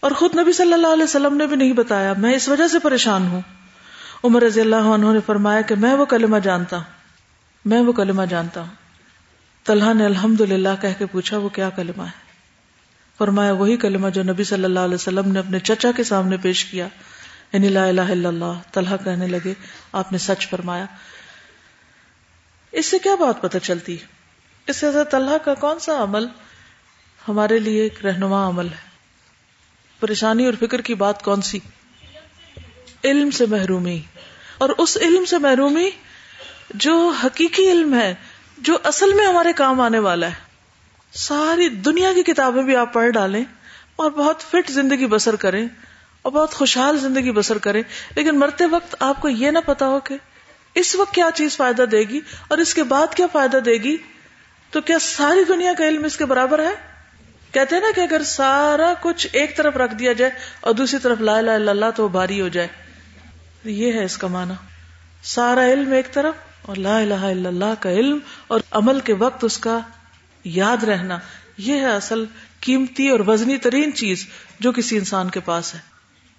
اور خود نبی صلی اللہ علیہ وسلم نے بھی نہیں بتایا۔ میں اس وجہ سے پریشان ہوں۔ عمر رضی اللہ عنہ نے فرمایا کہ میں وہ کلمہ جانتا ہوں۔ میں وہ کلمہ جانتا ہوں۔ طلحہ نے الحمد للہ کہہ کے پوچھا، وہ کیا کلمہ ہے؟ فرمایا، وہی کلمہ جو نبی صلی اللہ علیہ وسلم نے اپنے چچا کے سامنے پیش کیا یعنی لا الہ الا اللہ، طلحہ کہنے لگے، آپ نے سچ فرمایا۔ اس سے کیا بات پتہ چلتی؟ اس سے طلحہ کا کون سا عمل ہمارے لیے ایک رہنما عمل ہے؟ پریشانی اور فکر کی بات کون سی؟ علم سے محرومی۔ اور اس علم سے محرومی جو حقیقی علم ہے جو اصل میں ہمارے کام آنے والا ہے۔ ساری دنیا کی کتابیں بھی آپ پڑھ ڈالیں اور بہت فٹ زندگی بسر کریں اور بہت خوشحال زندگی بسر کریں۔ لیکن مرتے وقت آپ کو یہ نہ پتا ہو کہ اس وقت کیا چیز فائدہ دے گی اور اس کے بعد کیا فائدہ دے گی۔ تو کیا ساری دنیا کا علم اس کے برابر ہے؟ کہتے ہیں نا کہ اگر سارا کچھ ایک طرف رکھ دیا جائے اور دوسری طرف لا لا اللہ تو وہ بھاری ہو جائے۔ یہ ہے اس کا معنی۔ سارا علم ایک طرف اور لا الہ الا اللہ کا علم اور عمل کے وقت اس کا یاد رہنا، یہ ہے اصل قیمتی اور وزنی ترین چیز جو کسی انسان کے پاس ہے۔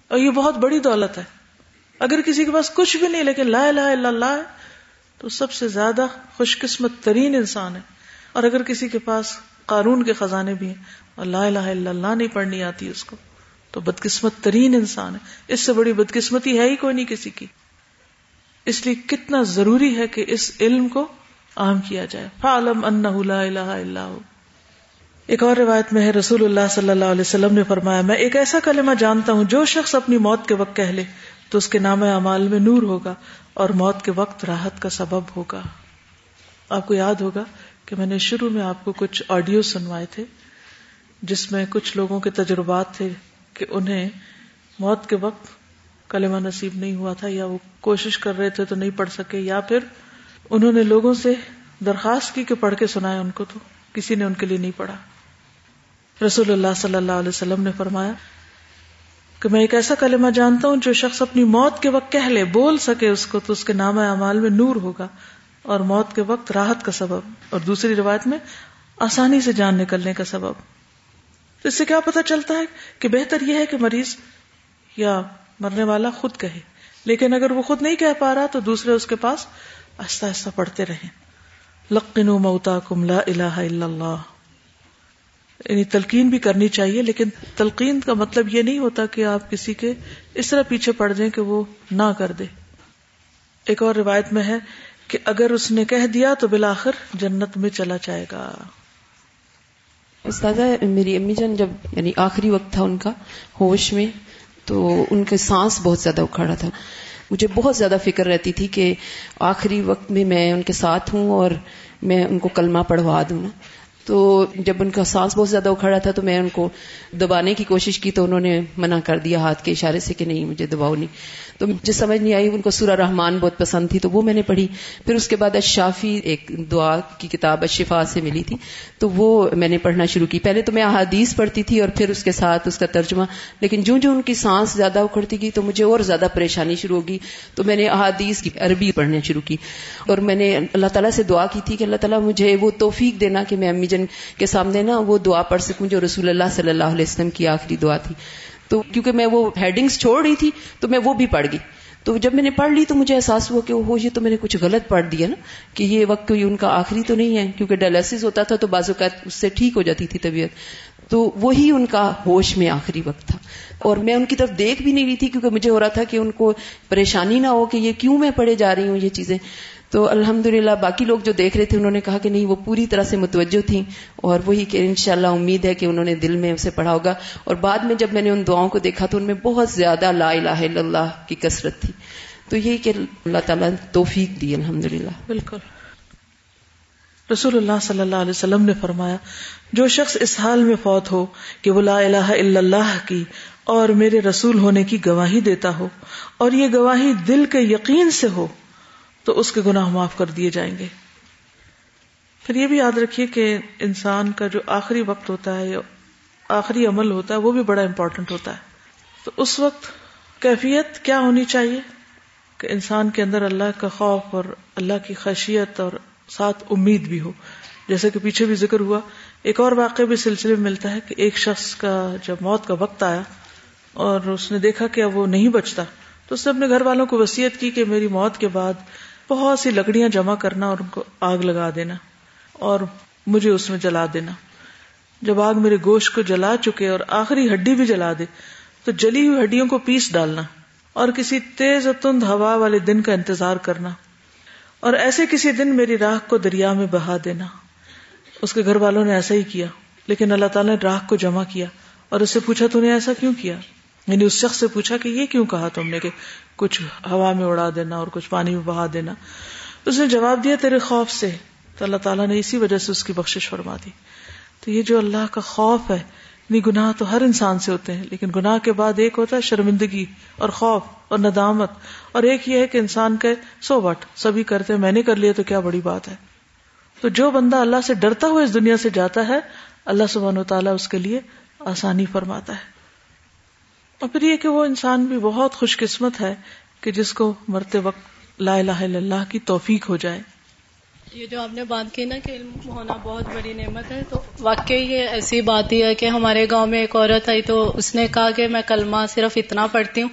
اور یہ بہت بڑی دولت ہے۔ اگر کسی کے پاس کچھ بھی نہیں، لیکن لا الہ الا اللہ ہے، تو سب سے زیادہ خوش قسمت ترین انسان ہے۔ اور اگر کسی کے پاس قانون کے خزانے بھی ہیں اور لا الہ الا اللہ نہیں پڑھنی آتی اس کو، تو بدقسمت ترین انسان ہے۔ اس سے بڑی بدقسمتی ہے ہی کوئی نہیں کسی کی۔ اس لیے کتنا ضروری ہے کہ اس علم کو عام کیا جائے۔ فعلم انہ لا الہ الا ہو ایک اور روایت میں ہے، رسول اللہ صلی اللہ علیہ وسلم نے فرمایا، میں ایک ایسا کلمہ جانتا ہوں جو شخص اپنی موت کے وقت کہہ لے، تو اس کے نام اعمال میں نور ہوگا اور موت کے وقت راحت کا سبب ہوگا۔ آپ کو یاد ہوگا کہ میں نے شروع میں آپ کو کچھ آڈیو سنوائے تھے، جس میں کچھ لوگوں کے تجربات تھے کہ انہیں موت کے وقت کلمہ نصیب نہیں ہوا تھا یا وہ کوشش کر رہے تھے تو نہیں پڑھ سکے، یا پھر انہوں نے لوگوں سے درخواست کی کہ پڑھ کے سنائے ان کو تو، کسی نے ان کے لیے نہیں پڑھا۔ رسول اللہ صلی اللہ علیہ وسلم نے فرمایا کہ میں ایک ایسا کلمہ جانتا ہوں جو شخص اپنی موت کے وقت کہہ لے، بول سکے اس کو تو اس کے نام اعمال میں نور ہوگا اور موت کے وقت راحت کا سبب اور دوسری روایت میں آسانی سے جان نکلنے کا سبب۔ تو اس سے کیا پتا چلتا ہے کہ بہتر یہ ہے کہ مریض یا مرنے والا خود کہے۔ لیکن اگر وہ خود نہیں کہہ پا رہا تو دوسرے اس کے پاس آہستہ آہستہ پڑھتے رہے۔ لقن موتا کم لا الہ الا اللہ۔ یعنی تلقین بھی کرنی چاہیے، لیکن تلقین کا مطلب یہ نہیں ہوتا کہ آپ کسی کے اس طرح پیچھے پڑ جائیں کہ وہ نہ کر دے۔ ایک اور روایت میں ہے کہ اگر اس نے کہہ دیا تو بالآخر جنت میں چلا جائے گا۔ استاذہ، میری امی جان جب یعنی آخری وقت تھا ان کا ہوش میں تو ان کے سانس بہت زیادہ اکھاڑا تھا۔ مجھے بہت زیادہ فکر رہتی تھی کہ آخری وقت میں میں ان کے ساتھ ہوں اور میں ان کو کلمہ پڑھوا دوں نا۔ تو جب ان کا سانس بہت زیادہ اکھڑا تھا تو میں ان کو دبانے کی کوشش کی تو انہوں نے منع کر دیا ہاتھ کے اشارے سے کہ نہیں، مجھے دباؤ نہیں۔ تو مجھے سمجھ نہیں آئی، ان کو سورہ رحمان بہت پسند تھی، تو وہ میں نے پڑھی۔ پھر اس کے بعد اشافی ایک دعا کی کتاب اشفا سے ملی تھی۔ تو وہ میں نے پڑھنا شروع کی۔ پہلے تو میں احادیث پڑھتی تھی اور پھر اس کے ساتھ اس کا ترجمہ۔ لیکن جو جو ان کی سانس زیادہ اکھڑتی گئی، تو مجھے اور زیادہ پریشانی شروع ہوگی۔ تو میں نے احادیث کی عربی پڑھنا شروع کی۔ اور میں نے اللہ تعالیٰ سے دعا کی تھی کہ اللہ تعالیٰ مجھے وہ توفیق دینا کہ میں امی جن کے سامنے نا وہ دعا پڑھ سکوں جو رسول اللہ صلی اللہ علیہ وسلم کی آخری دعا تھی۔ تو کیونکہ میں وہ ہیڈنگس چھوڑ رہی تھی تو میں وہ بھی پڑھ گئی۔ تو جب میں نے پڑھ لی تو مجھے احساس ہوا کہ وہ یہ تو میں نے کچھ غلط پڑھ دیا نا کہ یہ وقت کوئی ان کا آخری تو نہیں ہے، کیونکہ ڈائلسس ہوتا تھا تو بعض اوقات اس سے ٹھیک ہو جاتی تھی طبیعت۔ تو وہی ان کا ہوش میں آخری وقت تھا۔ اور میں ان کی طرف دیکھ بھی نہیں رہی تھی کیونکہ مجھے ہو رہا تھا کہ ان کو پریشانی نہ ہو کہ یہ کیوں میں پڑے جا رہی ہوں یہ چیزیں۔ تو الحمد باقی لوگ جو دیکھ رہے تھے انہوں نے کہا کہ نہیں، وہ پوری طرح سے متوجہ تھیں اور وہی کہ انشاءاللہ امید ہے کہ انہوں نے دل میں اسے پڑھا ہوگا۔ اور بعد میں جب میں نے ان دعاؤں کو دیکھا تو ان میں بہت زیادہ لا الہ الا اللہ کی کثرت تھی۔ تو یہی کہ اللہ تعالیٰ توفیق دی الحمد بالکل۔ رسول اللہ صلی اللہ علیہ وسلم نے فرمایا، جو شخص اس حال میں فوت ہو کہ وہ لا الہ الا اللہ کی اور میرے رسول ہونے کی گواہی دیتا ہو اور یہ گواہی دل کے یقین سے ہو تو اس کے گناہ معاف کر دیے جائیں گے۔ پھر یہ بھی یاد رکھیے کہ انسان کا جو آخری وقت ہوتا ہے یا آخری عمل ہوتا ہے وہ بھی بڑا امپورٹنٹ ہوتا ہے۔ تو اس وقت کیفیت کیا ہونی چاہیے کہ انسان کے اندر اللہ کا خوف اور اللہ کی خشیت اور ساتھ امید بھی ہو۔ جیسے کہ پیچھے بھی ذکر ہوا، ایک اور واقع بھی سلسلے میں ملتا ہے کہ ایک شخص کا جب موت کا وقت آیا اور اس نے دیکھا کہ اب وہ نہیں بچتا، تو اس نے اپنے گھر والوں کو وسیعت کی کہ میری موت کے بعد بہت سی لکڑیاں جمع کرنا اور ان کو آگ لگا دینا اور مجھے اس میں جلا دینا۔ جب آگ میرے گوشت کو جلا چکے اور آخری ہڈی بھی جلا دے، تو جلی ہوئی ہڈیوں کو پیس ڈالنا اور کسی تیز تند ہوا والے دن کا انتظار کرنا اور ایسے کسی دن میری راہ کو دریا میں بہا دینا۔ اس کے گھر والوں نے ایسا ہی کیا، لیکن اللہ تعالیٰ نے راہ کو جمع کیا اور اس سے پوچھا، تو نے ایسا کیوں کیا؟ یعنی اس شخص سے پوچھا کہ یہ کیوں کہا تم نے کہ کچھ ہوا میں اڑا دینا اور کچھ پانی میں بہا دینا۔ اس نے جواب دیا، تیرے خوف سے۔ تو اللہ تعالیٰ نے اسی وجہ سے اس کی بخش فرما دی۔ تو یہ جو اللہ کا خوف ہے نہیں گناہ تو ہر انسان سے ہوتے ہیں، لیکن گناہ کے بعد ایک ہوتا ہے شرمندگی اور خوف اور ندامت۔ اور ایک یہ ہے کہ انسان کہ سو وٹ، سبھی کرتے میں نے کر لیا تو کیا بڑی بات ہے؟ تو جو بندہ اللہ سے ڈرتا ہوا اس دنیا سے جاتا ہے، اللہ سبحانہ و تعالیٰ اس کے لیے آسانی فرماتا ہے۔ اور پھر یہ کہ وہ انسان بھی بہت خوش قسمت ہے کہ جس کو مرتے وقت لا الہ الا اللہ کی توفیق ہو جائے۔ یہ جو آپ نے بات کی نا کہ علم ہونا بہت بڑی نعمت ہے، تو واقعی یہ ایسی بات ہی ہے کہ ہمارے گاؤں میں ایک عورت آئی تو اس نے کہا کہ میں کلمہ صرف اتنا پڑھتی ہوں،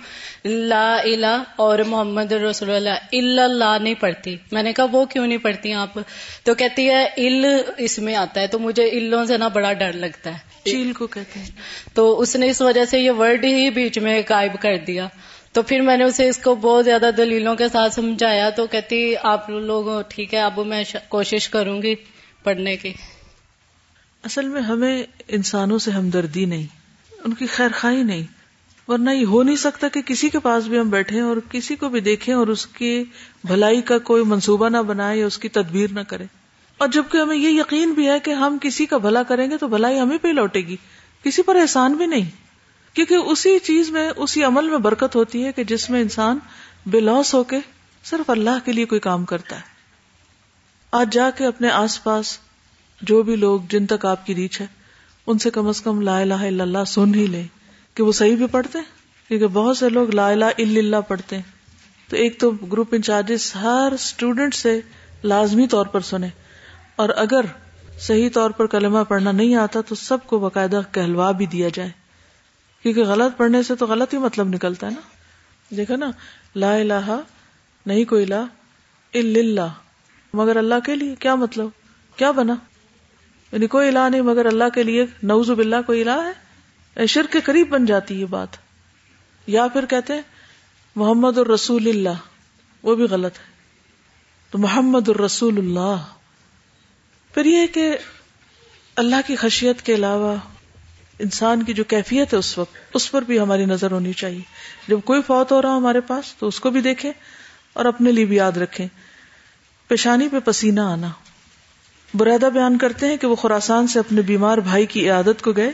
لا الہ اور محمد رسول اللہ، الا اللہ نہیں پڑھتی۔ میں نے کہا وہ کیوں نہیں پڑھتی آپ؟ تو کہتی ہے، ال اس میں آتا ہے، تو مجھے الوں سے نا بڑا ڈر لگتا ہے۔ چیل کو کہتے ہیں۔ تو اس نے اس وجہ سے یہ ورڈ ہی بیچ میں قائب کر دیا۔ تو پھر میں نے اسے اس کو بہت زیادہ دلیلوں کے ساتھ سمجھایا۔ تو کہتی، آپ لوگ ٹھیک ہے، اب میں کوشش کروں گی پڑھنے کی۔ اصل میں ہمیں انسانوں سے ہمدردی نہیں، ان کی خیر خائی نہیں۔ ورنہ یہ ہو نہیں سکتا کہ کسی کے پاس بھی ہم بیٹھے اور کسی کو بھی دیکھیں اور اس کی بھلائی کا کوئی منصوبہ نہ بنائے یا اس کی تدبیر نہ کرے۔ اور جبکہ ہمیں یہ یقین بھی ہے کہ ہم کسی کا بھلا کریں گے تو بھلائی ہمیں پہ لوٹے گی۔ کسی پر احسان بھی نہیں۔ کیونکہ اسی چیز میں، اسی عمل میں برکت ہوتی ہے کہ جس میں انسان بے لوس ہو کے صرف اللہ کے لیے کوئی کام کرتا ہے۔ آج جا کے اپنے آس پاس جو بھی لوگ جن تک آپ کی ریچ ہے، ان سے کم از کم لا الہ الا اللہ سن ہی لیں کہ وہ صحیح بھی پڑھتے ہیں۔ کیونکہ بہت سے لوگ لا الہ الا اللہ پڑھتے ہیں۔ تو ایک تو گروپ انچارجز ہر اسٹوڈینٹ سے لازمی طور پر سنیں۔ اور اگر صحیح طور پر کلمہ پڑھنا نہیں آتا تو سب کو باقاعدہ کہلوا بھی دیا جائے۔ کیونکہ غلط پڑھنے سے تو غلط ہی مطلب نکلتا ہے نا۔ دیکھا نا، لا الہ، نہیں کوئی لا اللہ مگر اللہ کے لیے کیا مطلب؟ کیا بنا؟ یعنی کوئی الہ نہیں، مگر اللہ کے لیے نوز باللہ کوئی الہ ہے؟ شرک کے قریب بن جاتی یہ بات۔ یا پھر کہتے ہیں، محمد الرسول اللہ، وہ بھی غلط ہے۔ تو محمد الرسول اللہ۔ پھر یہ کہ اللہ کی خشیت کے علاوہ انسان کی جو کیفیت ہے اس وقت، اس پر بھی ہماری نظر ہونی چاہیے۔ جب کوئی فوت ہو رہا ہمارے پاس تو اس کو بھی دیکھیں اور اپنے لیے بھی یاد رکھیں۔ پیشانی پہ پسینہ آنا۔ برادہ بیان کرتے ہیں کہ وہ خوراسان سے اپنے بیمار بھائی کی عادت کو گئے۔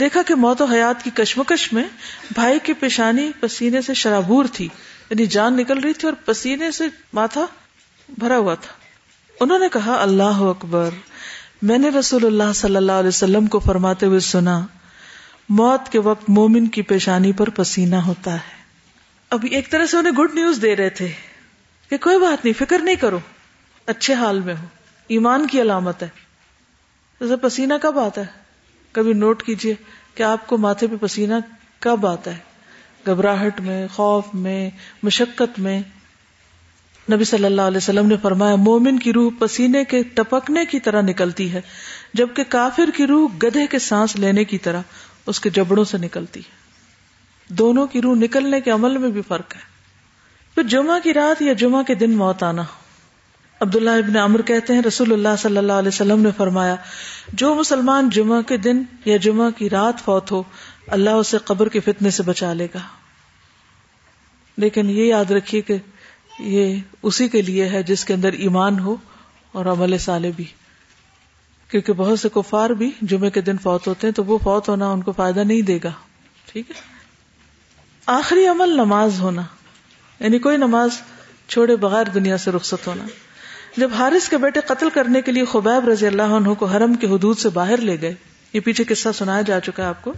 دیکھا کہ موت و حیات کی کشمکش میں بھائی کی پیشانی پسینے سے شرابور تھی یعنی جان نکل رہی تھی اور پسینے سے ماتھا بھرا ہوا تھا۔ انہوں نے کہا، اللہ اکبر، میں نے رسول اللہ صلی اللہ علیہ وسلم کو فرماتے ہوئے سنا، موت کے وقت مومن کی پیشانی پر پسینہ ہوتا ہے۔ اب ایک طرح سے انہیں گڈ نیوز دے رہے تھے کہ کوئی بات نہیں، فکر نہیں کرو، اچھے حال میں ہو، ایمان کی علامت ہے۔ جیسے پسینہ کب آتا ہے؟ کبھی نوٹ کیجیے کہ آپ کو ماتھے پہ پسینہ کب آتا ہے۔ گھبراہٹ میں، خوف میں، مشقت میں۔ نبی صلی اللہ علیہ وسلم نے فرمایا، مومن کی روح پسینے کے ٹپکنے کی طرح نکلتی ہے، جبکہ کافر کی روح گدھے کے سانس لینے کی طرح اس کے جبڑوں سے نکلتی ہے۔ دونوں کی روح نکلنے کے عمل میں بھی فرق ہے۔ پھر جمعہ کی رات یا جمعہ کے دن موت آنا۔ عبداللہ ابن عمر کہتے ہیں، رسول اللہ صلی اللہ علیہ وسلم نے فرمایا، جو مسلمان جمعہ کے دن یا جمعہ کی رات فوت ہو، اللہ اسے قبر کے فتنے سے بچا لے گا۔ لیکن یہ یاد رکھیے کہ یہ اسی کے لیے ہے جس کے اندر ایمان ہو اور عمل سالے بھی۔ کیونکہ بہت سے کفار بھی جمعے کے دن فوت ہوتے ہیں تو وہ فوت ہونا ان کو فائدہ نہیں دے گا۔ ٹھیک ہے؟ آخری عمل نماز ہونا۔ یعنی کوئی نماز چھوڑے بغیر دنیا سے رخصت ہونا۔ جب حارث کے بیٹے قتل کرنے کے لیے خبیب رضی اللہ عنہ کو حرم کے حدود سے باہر لے گئے۔ یہ پیچھے قصہ سنایا جا چکا ہے آپ کو۔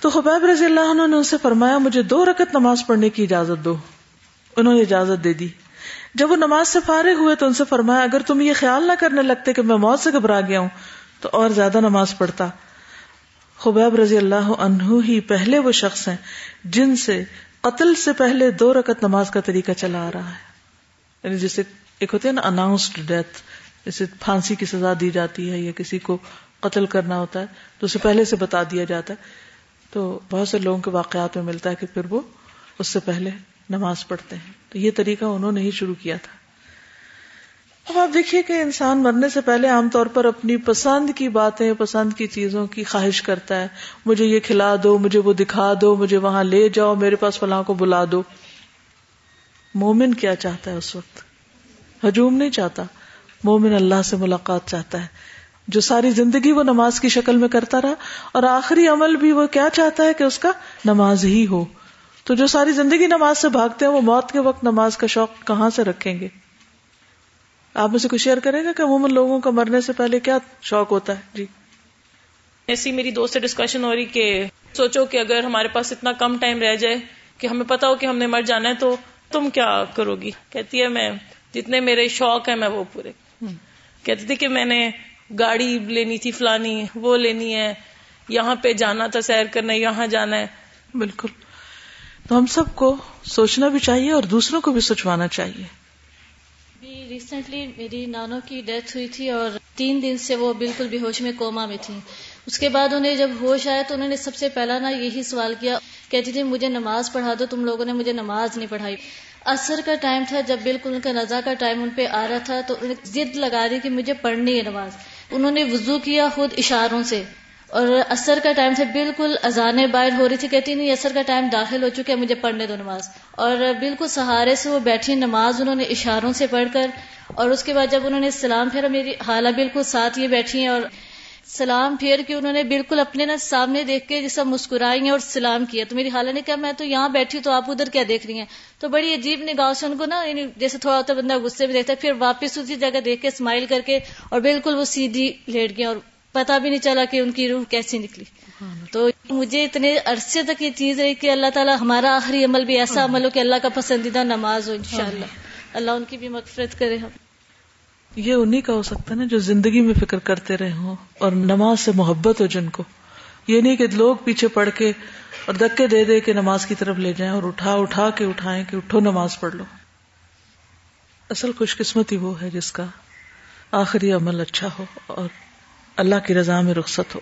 تو خبیب رضی اللہ عنہ نے ان سے فرمایا، مجھے دو رکت نماز پڑھنے کی اجازت دو۔ انہوں نے اجازت دے دی۔ جب وہ نماز سے فارغ ہوئے تو ان سے فرمایا، اگر تم یہ خیال نہ کرنے لگتے کہ میں موت سے گھبرا گیا ہوں، تو اور زیادہ نماز پڑھتا۔ خبیب رضی اللہ عنہ ہی پہلے وہ شخص ہیں جن سے قتل سے پہلے دو رکت نماز کا طریقہ چلا آ رہا ہے۔ یعنی جسے ایک ہوتے ہیں نا اناؤنسڈ ڈیتھ جیسے پھانسی کی سزا دی جاتی ہے یا کسی کو قتل کرنا ہوتا ہے، تو اسے پہلے سے بتا دیا جاتا ہے۔ تو بہت سے لوگوں کے واقعات میں ملتا ہے کہ پھر وہ اس سے پہلے نماز پڑھتے ہیں۔ تو یہ طریقہ انہوں نے ہی شروع کیا تھا۔ اب آپ دیکھیے کہ انسان مرنے سے پہلے عام طور پر اپنی پسند کی باتیں، پسند کی چیزوں کی خواہش کرتا ہے۔ مجھے یہ کھلا دو، مجھے وہ دکھا دو، مجھے وہاں لے جاؤ، میرے پاس فلاں کو بلا دو۔ مومن کیا چاہتا ہے اس وقت؟ ہجوم نہیں چاہتا۔ مومن اللہ سے ملاقات چاہتا ہے۔ جو ساری زندگی وہ نماز کی شکل میں کرتا رہا اور آخری عمل بھی وہ کیا چاہتا ہے کہ اس کا نماز ہی ہو۔ تو جو ساری زندگی نماز سے بھاگتے ہیں وہ موت کے وقت نماز کا شوق کہاں سے رکھیں گے؟ آپ سے کچھ شیئر کریں گا کہ عموماً لوگوں کا مرنے سے پہلے کیا شوق ہوتا ہے؟ جی۔ ایسی میری دوست سے ڈسکشن ہو رہی کہ سوچو کہ اگر ہمارے پاس اتنا کم ٹائم رہ جائے کہ ہمیں پتا ہو کہ ہم نے مر جانا ہے تو تم کیا کرو گی؟ کہتی ہے میں جتنے میرے شوق ہیں میں وہ پورے۔ کہتی تھی کہ میں نے گاڑی لینی تھی فلانی وہ لینی ہے۔ یہاں پہ جانا تھا سیر کرنا یہاں جانا ہے۔ بالکل۔ تو ہم سب کو سوچنا بھی چاہیے اور دوسروں کو بھی سوچوانا چاہیے۔ ریسنٹلی میری نانو کی ڈیتھ ہوئی تھی اور تین دن سے وہ بالکل بے ہوش میں کوما میں تھی اس کے بعد انہیں جب ہوش آیا تو انہوں نے سب سے پہلا نا یہی سوال کیا، کہتی تھی، مجھے نماز پڑھا دو، تم لوگوں نے مجھے نماز نہیں پڑھائی۔ اثر کا ٹائم تھا، جب بالکل ان کا نزا کا ٹائم ان پہ آ رہا تھا تو ضد لگا دی کہ مجھے پڑھنی ہے نماز۔ انہوں نے وضو کیا خود اشاروں سے۔ اور اثر کا ٹائم تھا بالکل اذانیں باہر ہو رہی تھی، کہتی نہیں اثر کا ٹائم داخل ہو چکا ہے، مجھے پڑھنے دو نماز۔ اور بالکل سہارے سے وہ بیٹھی نماز انہوں نے اشاروں سے پڑھ کر، اور اس کے بعد جب انہوں نے سلام پھیرا میری حالہ بالکل ساتھ یہ بیٹھی ہیں، اور سلام پھیر کے انہوں نے بالکل اپنے نا سامنے دیکھ کے جیسا مسکرائی ہیں اور سلام کیا۔ تو میری حالہ نے کہا، میں تو یہاں بیٹھی تو آپ ادھر کیا دیکھ رہی ہیں؟ تو بڑی عجیب نگاہ سے ان کو نا یعنی جیسے تھوڑا ہوتا بندہ غصے میں دیکھتا ہے، پھر واپس اسی جگہ دیکھ کے اسمائل کر کے، اور بالکل وہ سیدھی لیٹ گئی اور پتا بھی نہیں چلا کہ ان کی روح کیسی نکلی۔ تو مجھے اتنے عرصے تک یہ چیز ہے کہ اللہ تعالیٰ ہمارا آخری عمل بھی ایسا عمل ہو کہ اللہ کا پسندیدہ نماز ہو انشاءاللہ۔ اللہ ان کی بھی مغفرت کرے ہم۔ یہ انہیں کا ہو سکتا ہے نا جو زندگی میں فکر کرتے رہے ہوں اور نماز سے محبت ہو جن کو۔ یہ نہیں کہ لوگ پیچھے پڑھ کے اور دکے دے دے کے نماز کی طرف لے جائیں اور اٹھا اٹھا کے اٹھائیں کہ اٹھو نماز پڑھ لو۔ اصل خوش قسمتی وہ ہے جس کا آخری عمل اچھا ہو اور اللہ کی رضا میں رخصت ہو۔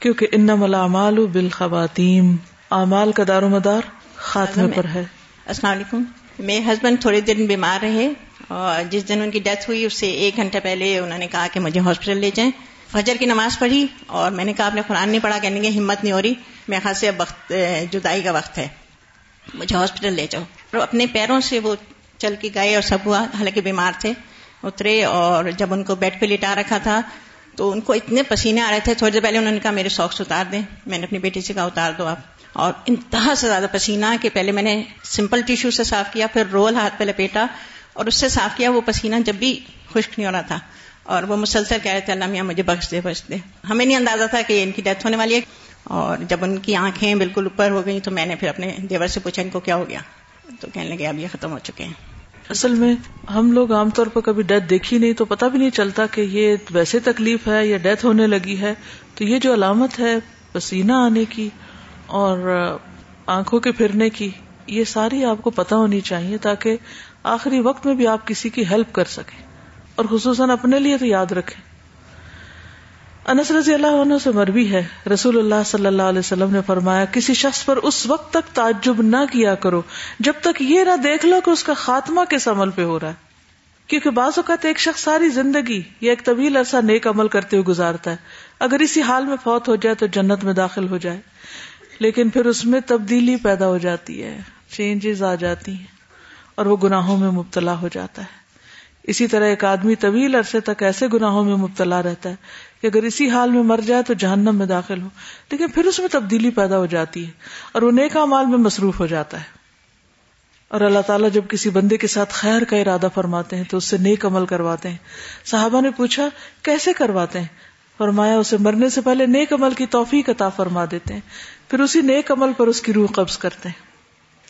کیونکہ ان ملا مال بال خواتین اعمال کا دار و مدار خاتمے پر ہے۔ السلام علیکم۔ میرے ہسبینڈ تھوڑے دن بیمار رہے اور جس دن ان کی ڈیتھ ہوئی اس سے ایک گھنٹہ پہلے انہوں نے کہا کہ مجھے ہاسپٹل لے جائیں۔ فجر کی نماز پڑھی اور میں نے کہا آپ نے قرآن نہیں پڑھا کہنے کی ہمت نہیں ہو رہی۔ میرے خاص سے اب وقت جدائی کا وقت ہے۔ مجھے ہاسپٹل لے جاؤ۔ اور اپنے پیروں سے وہ چل کے گئے اور سب ہوا۔ حالانکہ بیمار تھے۔ اترے اور جب ان کو بیڈ پہ لٹا رکھا تھا تو ان کو اتنے پسینے آ رہے تھے، تھوڑی دیر پہلے انہوں نے کہا، میرے ساکس اتار دیں۔ میں نے اپنی بیٹی سے کہا، اتار دو آپ۔ اور انتہا سے زیادہ پسینہ کہ پہلے میں نے سمپل ٹیشو سے صاف کیا، پھر رول ہاتھ پہ لپیٹا اور اس سے صاف کیا۔ وہ پسینہ جب بھی خشک نہیں ہو رہا تھا۔ اور وہ مسلسل کہہ رہے تھے، اللہ میاں مجھے بخش دے بخش دے۔ ہمیں نہیں اندازہ تھا کہ ان کی ڈیتھ ہونے والی ہے۔ اور جب ان کی آنکھیں بالکل اوپر ہو گئی تو میں نے پھر اپنے دیور سے پوچھا، ان کو کیا ہو گیا؟ تو کہنے لگے، اب یہ ختم ہو چکے ہیں۔ اصل میں ہم لوگ عام طور پر کبھی ڈیتھ دیکھی نہیں تو پتہ بھی نہیں چلتا کہ یہ ویسے تکلیف ہے یا ڈیتھ ہونے لگی ہے۔ تو یہ جو علامت ہے پسینہ آنے کی اور آنکھوں کے پھرنے کی، یہ ساری آپ کو پتہ ہونی چاہیے تاکہ آخری وقت میں بھی آپ کسی کی ہیلپ کر سکیں۔ اور خصوصاً اپنے لیے تو یاد رکھیں۔ انس رضی اللہ عنہ سے مربی ہے۔ رسول اللہ صلی اللہ علیہ وسلم نے فرمایا، کسی شخص پر اس وقت تک تعجب نہ کیا کرو، جب تک یہ نہ دیکھ لو کہ اس کا خاتمہ کس عمل پہ ہو رہا ہے۔ کیونکہ بعض اوقات ایک شخص ساری زندگی یا ایک طویل عرصہ نیک عمل کرتے ہوئے گزارتا ہے۔ اگر اسی حال میں فوت ہو جائے تو جنت میں داخل ہو جائے۔ لیکن پھر اس میں تبدیلی پیدا ہو جاتی ہے، چینجز آ جاتی ہیں اور وہ گناہوں میں مبتلا ہو جاتا ہے۔ اسی طرح ایک آدمی طویل عرصے تک ایسے گناہوں میں مبتلا رہتا ہے کہ اگر اسی حال میں مر جائے تو جہنم میں داخل ہو۔ لیکن پھر اس میں تبدیلی پیدا ہو جاتی ہے اور وہ نیک مال میں مصروف ہو جاتا ہے۔ اور اللہ تعالیٰ جب کسی بندے کے ساتھ خیر کا ارادہ فرماتے ہیں تو اس سے نیک عمل کرواتے ہیں۔ صحابہ نے پوچھا، کیسے کرواتے ہیں؟ فرمایا، اسے مرنے سے پہلے نیک عمل کی توفیق عطا فرما دیتے ہیں، پھر اسی نیک عمل پر اس کی روح قبض کرتے ہیں۔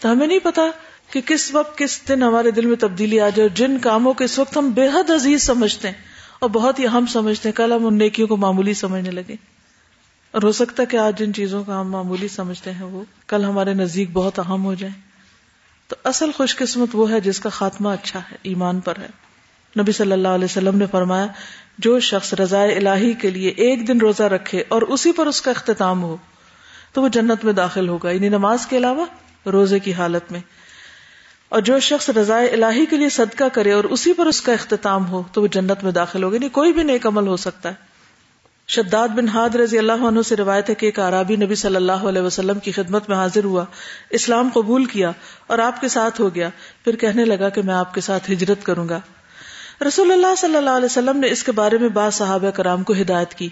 تو ہمیں نہیں پتا کہ کس وقت کس دن ہمارے دل میں تبدیلی آ جائے جن کاموں کے اس وقت ہم بے حد عزیز سمجھتے ہیں۔ اور بہت ہی اہم سمجھتے ہیں۔ کل ہم ان نیکیوں کو معمولی سمجھنے لگے۔ اور ہو سکتا ہے کہ آج جن چیزوں کا ہم معمولی سمجھتے ہیں وہ کل ہمارے نزدیک بہت اہم ہو جائیں۔ تو اصل خوش قسمت وہ ہے جس کا خاتمہ اچھا ہے، ایمان پر ہے۔ نبی صلی اللہ علیہ وسلم نے فرمایا، جو شخص رضائے الہی کے لیے ایک دن روزہ رکھے اور اسی پر اس کا اختتام ہو، تو وہ جنت میں داخل ہوگا۔ یعنی نماز کے علاوہ روزے کی حالت میں۔ اور جو شخص رضائے الہی کے لیے صدقہ کرے اور اسی پر اس کا اختتام ہو، تو وہ جنت میں داخل ہوگا۔ نہیں کوئی بھی نیک عمل ہو سکتا ہے۔ شداد بن ہاد رضی اللہ عنہ سے روایت ہے کہ ایک عرابی نبی صلی اللہ علیہ وسلم کی خدمت میں حاضر ہوا، اسلام قبول کیا اور آپ کے ساتھ ہو گیا۔ پھر کہنے لگا کہ میں آپ کے ساتھ ہجرت کروں گا۔ رسول اللہ صلی اللہ علیہ وسلم نے اس کے بارے میں بعض صحابہ کرام کو ہدایت کی۔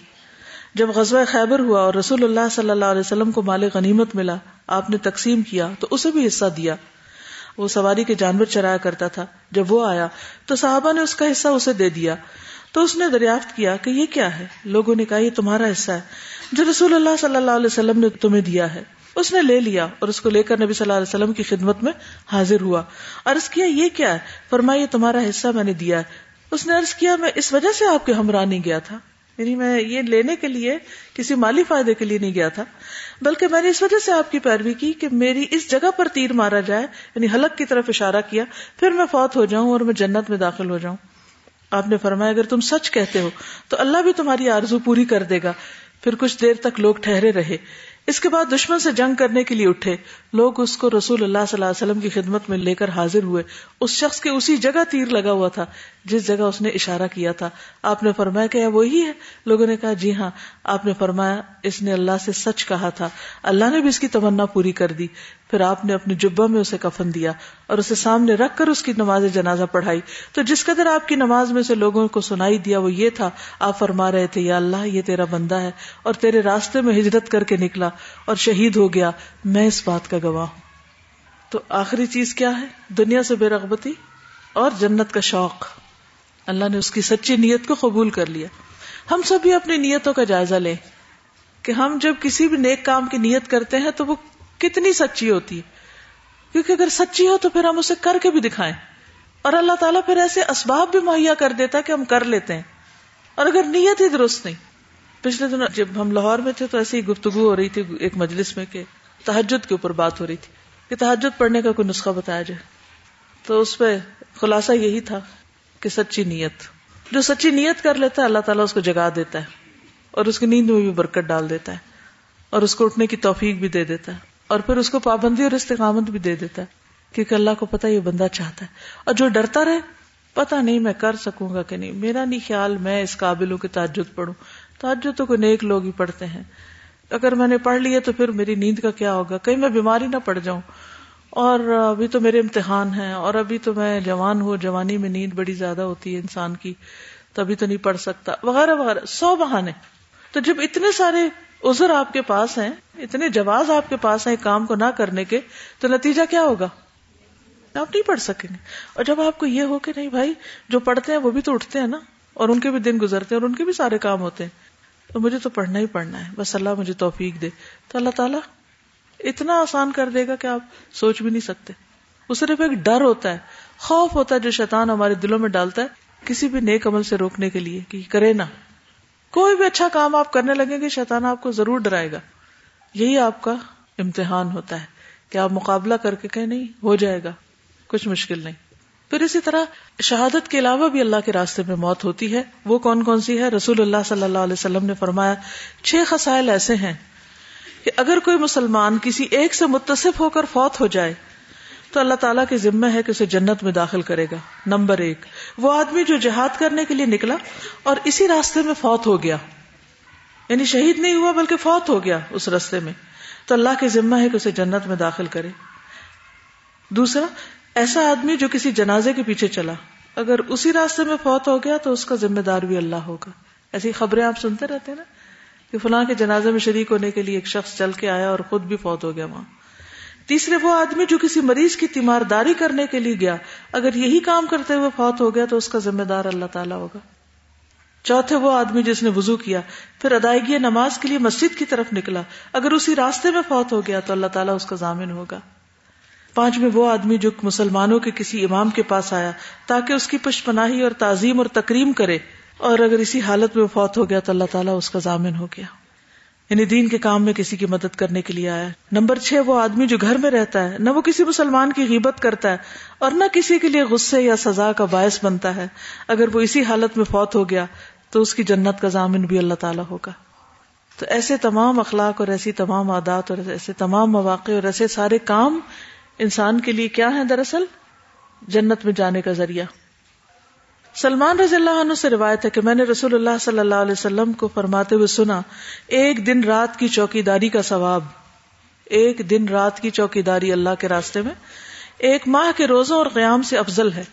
جب غزوہ خیبر ہوا اور رسول اللہ صلی اللہ علیہ وسلم کو مال غنیمت ملا، آپ نے تقسیم کیا، تو اسے بھی حصہ دیا۔ وہ سواری کے جانور چرایا کرتا تھا۔ جب وہ آیا تو صحابہ نے اس کا حصہ اسے دے دیا۔ تو اس نے دریافت کیا کہ یہ کیا ہے؟ لوگوں نے کہا، یہ تمہارا حصہ ہے۔ جو رسول اللہ صلی اللہ علیہ وسلم نے تمہیں دیا ہے، اس نے لے لیا اور اس کو لے کر نبی صلی اللہ علیہ وسلم کی خدمت میں حاضر ہوا۔ عرض کیا، یہ کیا ہے؟ فرمایا، یہ تمہارا حصہ میں نے دیا ہے۔ اس نے عرض کیا، میں اس وجہ سے آپ کے ہمراہ نہیں گیا تھا۔ یعنی میں یہ لینے کے لیے کسی مالی فائدے کے لیے نہیں گیا تھا، بلکہ میں نے اس وجہ سے آپ کی پیروی کی کہ میری اس جگہ پر تیر مارا جائے یعنی حلق کی طرف اشارہ کیا، پھر میں فوت ہو جاؤں اور میں جنت میں داخل ہو جاؤں۔ آپ نے فرمایا، اگر تم سچ کہتے ہو تو اللہ بھی تمہاری آرزو پوری کر دے گا۔ پھر کچھ دیر تک لوگ ٹھہرے رہے۔ اس کے بعد دشمن سے جنگ کرنے کے لیے اٹھے۔ لوگ اس کو رسول اللہ صلی اللہ علیہ وسلم کی خدمت میں لے کر حاضر ہوئے۔ اس شخص کے اسی جگہ تیر لگا ہوا تھا، جس جگہ اس نے اشارہ کیا تھا۔ آپ نے فرمایا کہ وہی ہے؟ لوگوں نے کہا جی ہاں آپ نے فرمایا، اس نے اللہ سے سچ کہا تھا۔ اللہ نے بھی اس کی تمنا پوری کر دی۔ پھر آپ نے اپنے جبا میں اسے کفن دیا اور اسے سامنے رکھ کر اس کی نماز جنازہ پڑھائی۔ تو جس قدر آپ کی نماز میں سے لوگوں کو سنائی دیا وہ یہ تھا، آپ فرما رہے تھے، یا اللہ، یہ تیرا بندہ ہے اور تیرے راستے میں ہجرت کر کے نکلا اور شہید ہو گیا۔ میں اس بات کا گواہ ہوں۔ تو آخری چیز کیا ہے؟ دنیا سے بے رغبتی اور جنت کا شوق۔ اللہ نے اس کی سچی نیت کو قبول کر لیا۔ ہم سب بھی اپنی نیتوں کا جائزہ لیں کہ ہم جب کسی بھی نیک کام کی نیت کرتے ہیں تو وہ کتنی سچی ہوتی ہے۔ کیونکہ اگر سچی ہو تو پھر ہم اسے کر کے بھی دکھائیں۔ اور اللہ تعالیٰ پھر ایسے اسباب بھی مہیا کر دیتا کہ ہم کر لیتے ہیں۔ اور اگر نیت ہی درست نہیں۔ پچھلے دن جب ہم لاہور میں تھے تو ایسی گفتگو ہو رہی تھی ایک مجلس میں کہ تحجد کے اوپر بات ہو رہی تھی کہ تحجد پڑھنے کا کوئی نسخہ بتایا جائے۔ تو اس پہ خلاصہ یہی تھا کہ سچی نیت۔ جو سچی نیت کر لیتا ہے، اللہ تعالیٰ اس کو جگا دیتا ہے۔ اور اس کی نیند میں بھی برکت ڈال دیتا ہے۔ اور اس کو اٹھنے کی توفیق بھی دے دیتا ہے۔ اور پھر اس کو پابندی اور استقامت بھی دے دیتا ہے، کیونکہ اللہ کو پتا یہ بندہ چاہتا ہے۔ اور جو ڈرتا رہے پتا نہیں میں کر سکوں گا کہ نہیں۔ میرا نہیں خیال میں اس قابل ہوں کہ تعجد پڑھوں۔ تعجد تو کوئی نیک لوگ ہی پڑھتے ہیں۔ اگر میں نے پڑھ لیا تو پھر میری نیند کا کیا ہوگا؟ کہیں میں بیماری نہ پڑ جاؤں۔ اور ابھی تو میرے امتحان ہیں، اور ابھی تو میں جوان ہوں، جوانی میں نیند بڑی زیادہ ہوتی ہے انسان کی، تبھی تو نہیں پڑھ سکتا۔ وغیرہ وغیرہ، سو بہانے۔ تو جب اتنے سارے ازر آپ کے پاس ہیں، اتنے جواز آپ کے پاس ہیں کام کو نہ کرنے کے، تو نتیجہ کیا ہوگا؟ آپ نہیں پڑھ سکیں گے۔ اور جب آپ کو یہ ہو کہ نہیں بھائی، جو پڑھتے ہیں وہ بھی تو اٹھتے ہیں نا، اور ان کے بھی دن گزرتے ہیں اور ان کے بھی سارے کام ہوتے ہیں، تو مجھے تو پڑھنا ہی پڑھنا ہے۔ بس اللہ مجھے توفیق دے۔ تو اللہ تعالیٰ اتنا آسان کر دے گا کہ آپ سوچ بھی نہیں سکتے۔ وہ صرف ایک ڈر ہوتا ہے، خوف ہوتا ہے جو شیطان ہمارے دلوں میں ڈالتا ہے کسی بھی نیک عمل سے روکنے کے لیے کہ کرے نا کوئی بھی اچھا کام آپ کرنے لگیں گے، شیطان آپ کو ضرور ڈرائے گا۔ یہی آپ کا امتحان ہوتا ہے کہ آپ مقابلہ کر کے کہ نہیں، ہو جائے گا، کچھ مشکل نہیں۔ پھر اسی طرح شہادت کے علاوہ بھی اللہ کے راستے میں موت ہوتی ہے۔ وہ کون کون سی ہے؟ رسول اللہ صلی اللہ علیہ وسلم نے فرمایا، چھ خسائل ایسے ہیں کہ اگر کوئی مسلمان کسی ایک سے متصف ہو کر فوت ہو جائے تو اللہ تعالیٰ کے ذمہ ہے کہ اسے جنت میں داخل کرے گا۔ نمبر ایک۔ وہ آدمی جو جہاد کرنے کے لیے نکلا اور اسی راستے میں فوت ہو گیا۔ یعنی شہید نہیں ہوا بلکہ فوت ہو گیا اس راستے میں۔ تو اللہ کے ذمہ ہے کہ اسے جنت میں داخل کرے۔ دوسرا، ایسا آدمی جو کسی جنازے کے پیچھے چلا۔ اگر اسی راستے میں فوت ہو گیا تو اس کا ذمہ دار بھی اللہ ہوگا۔ ایسی خبریں آپ سنتے رہتے ہیں نا کہ فلاں کے جنازے میں شریک ہونے کے لیے ایک شخص چل کے آیا اور خود بھی فوت ہو گیا وہاں۔ تیسرے وہ آدمی جو کسی مریض کی تیمارداری کرنے کے لیے گیا، اگر یہی کام کرتے ہوئے فوت ہو گیا تو اس کا ذمہ دار اللہ تعالیٰ ہوگا۔ چوتھے وہ آدمی جس نے وضو کیا، پھر ادائیگی نماز کے لیے مسجد کی طرف نکلا، اگر اسی راستے میں فوت ہو گیا تو اللہ تعالیٰ اس کا ضامن ہوگا۔ پانچویں وہ آدمی جو مسلمانوں کے کسی امام کے پاس آیا، تاکہ اس کی پشپناہی اور تعظیم اور تکریم کرے، اور اگر اسی حالت میں فوت ہو گیا تو اللہ تعالیٰ اس کا ضامن ہو گیا۔ یعنی دین کے کام میں کسی کی مدد کرنے کے لیے آیا نمبر چھ، وہ آدمی جو گھر میں رہتا ہے، نہ وہ کسی مسلمان کی غیبت کرتا ہے اور نہ کسی کے لیے غصے یا سزا کا باعث بنتا ہے۔ اگر وہ اسی حالت میں فوت ہو گیا، تو اس کی جنت کا ضامن بھی اللہ تعالیٰ ہوگا۔ تو ایسے تمام اخلاق اور ایسی تمام عادات اور ایسے تمام مواقع اور ایسے سارے کام انسان کے لیے کیا ہے دراصل؟ جنت میں جانے کا ذریعہ۔ سلمان رضی اللہ عنہ سے روایت ہے کہ میں نے رسول اللہ صلی اللہ علیہ وسلم کو فرماتے ہوئے سنا، ایک دن رات کی چوکی داری کا ثواب۔ ایک دن رات کی چوکی داری اللہ کے راستے میں۔ ایک ماہ کے روزوں اور قیام سے افضل ہے۔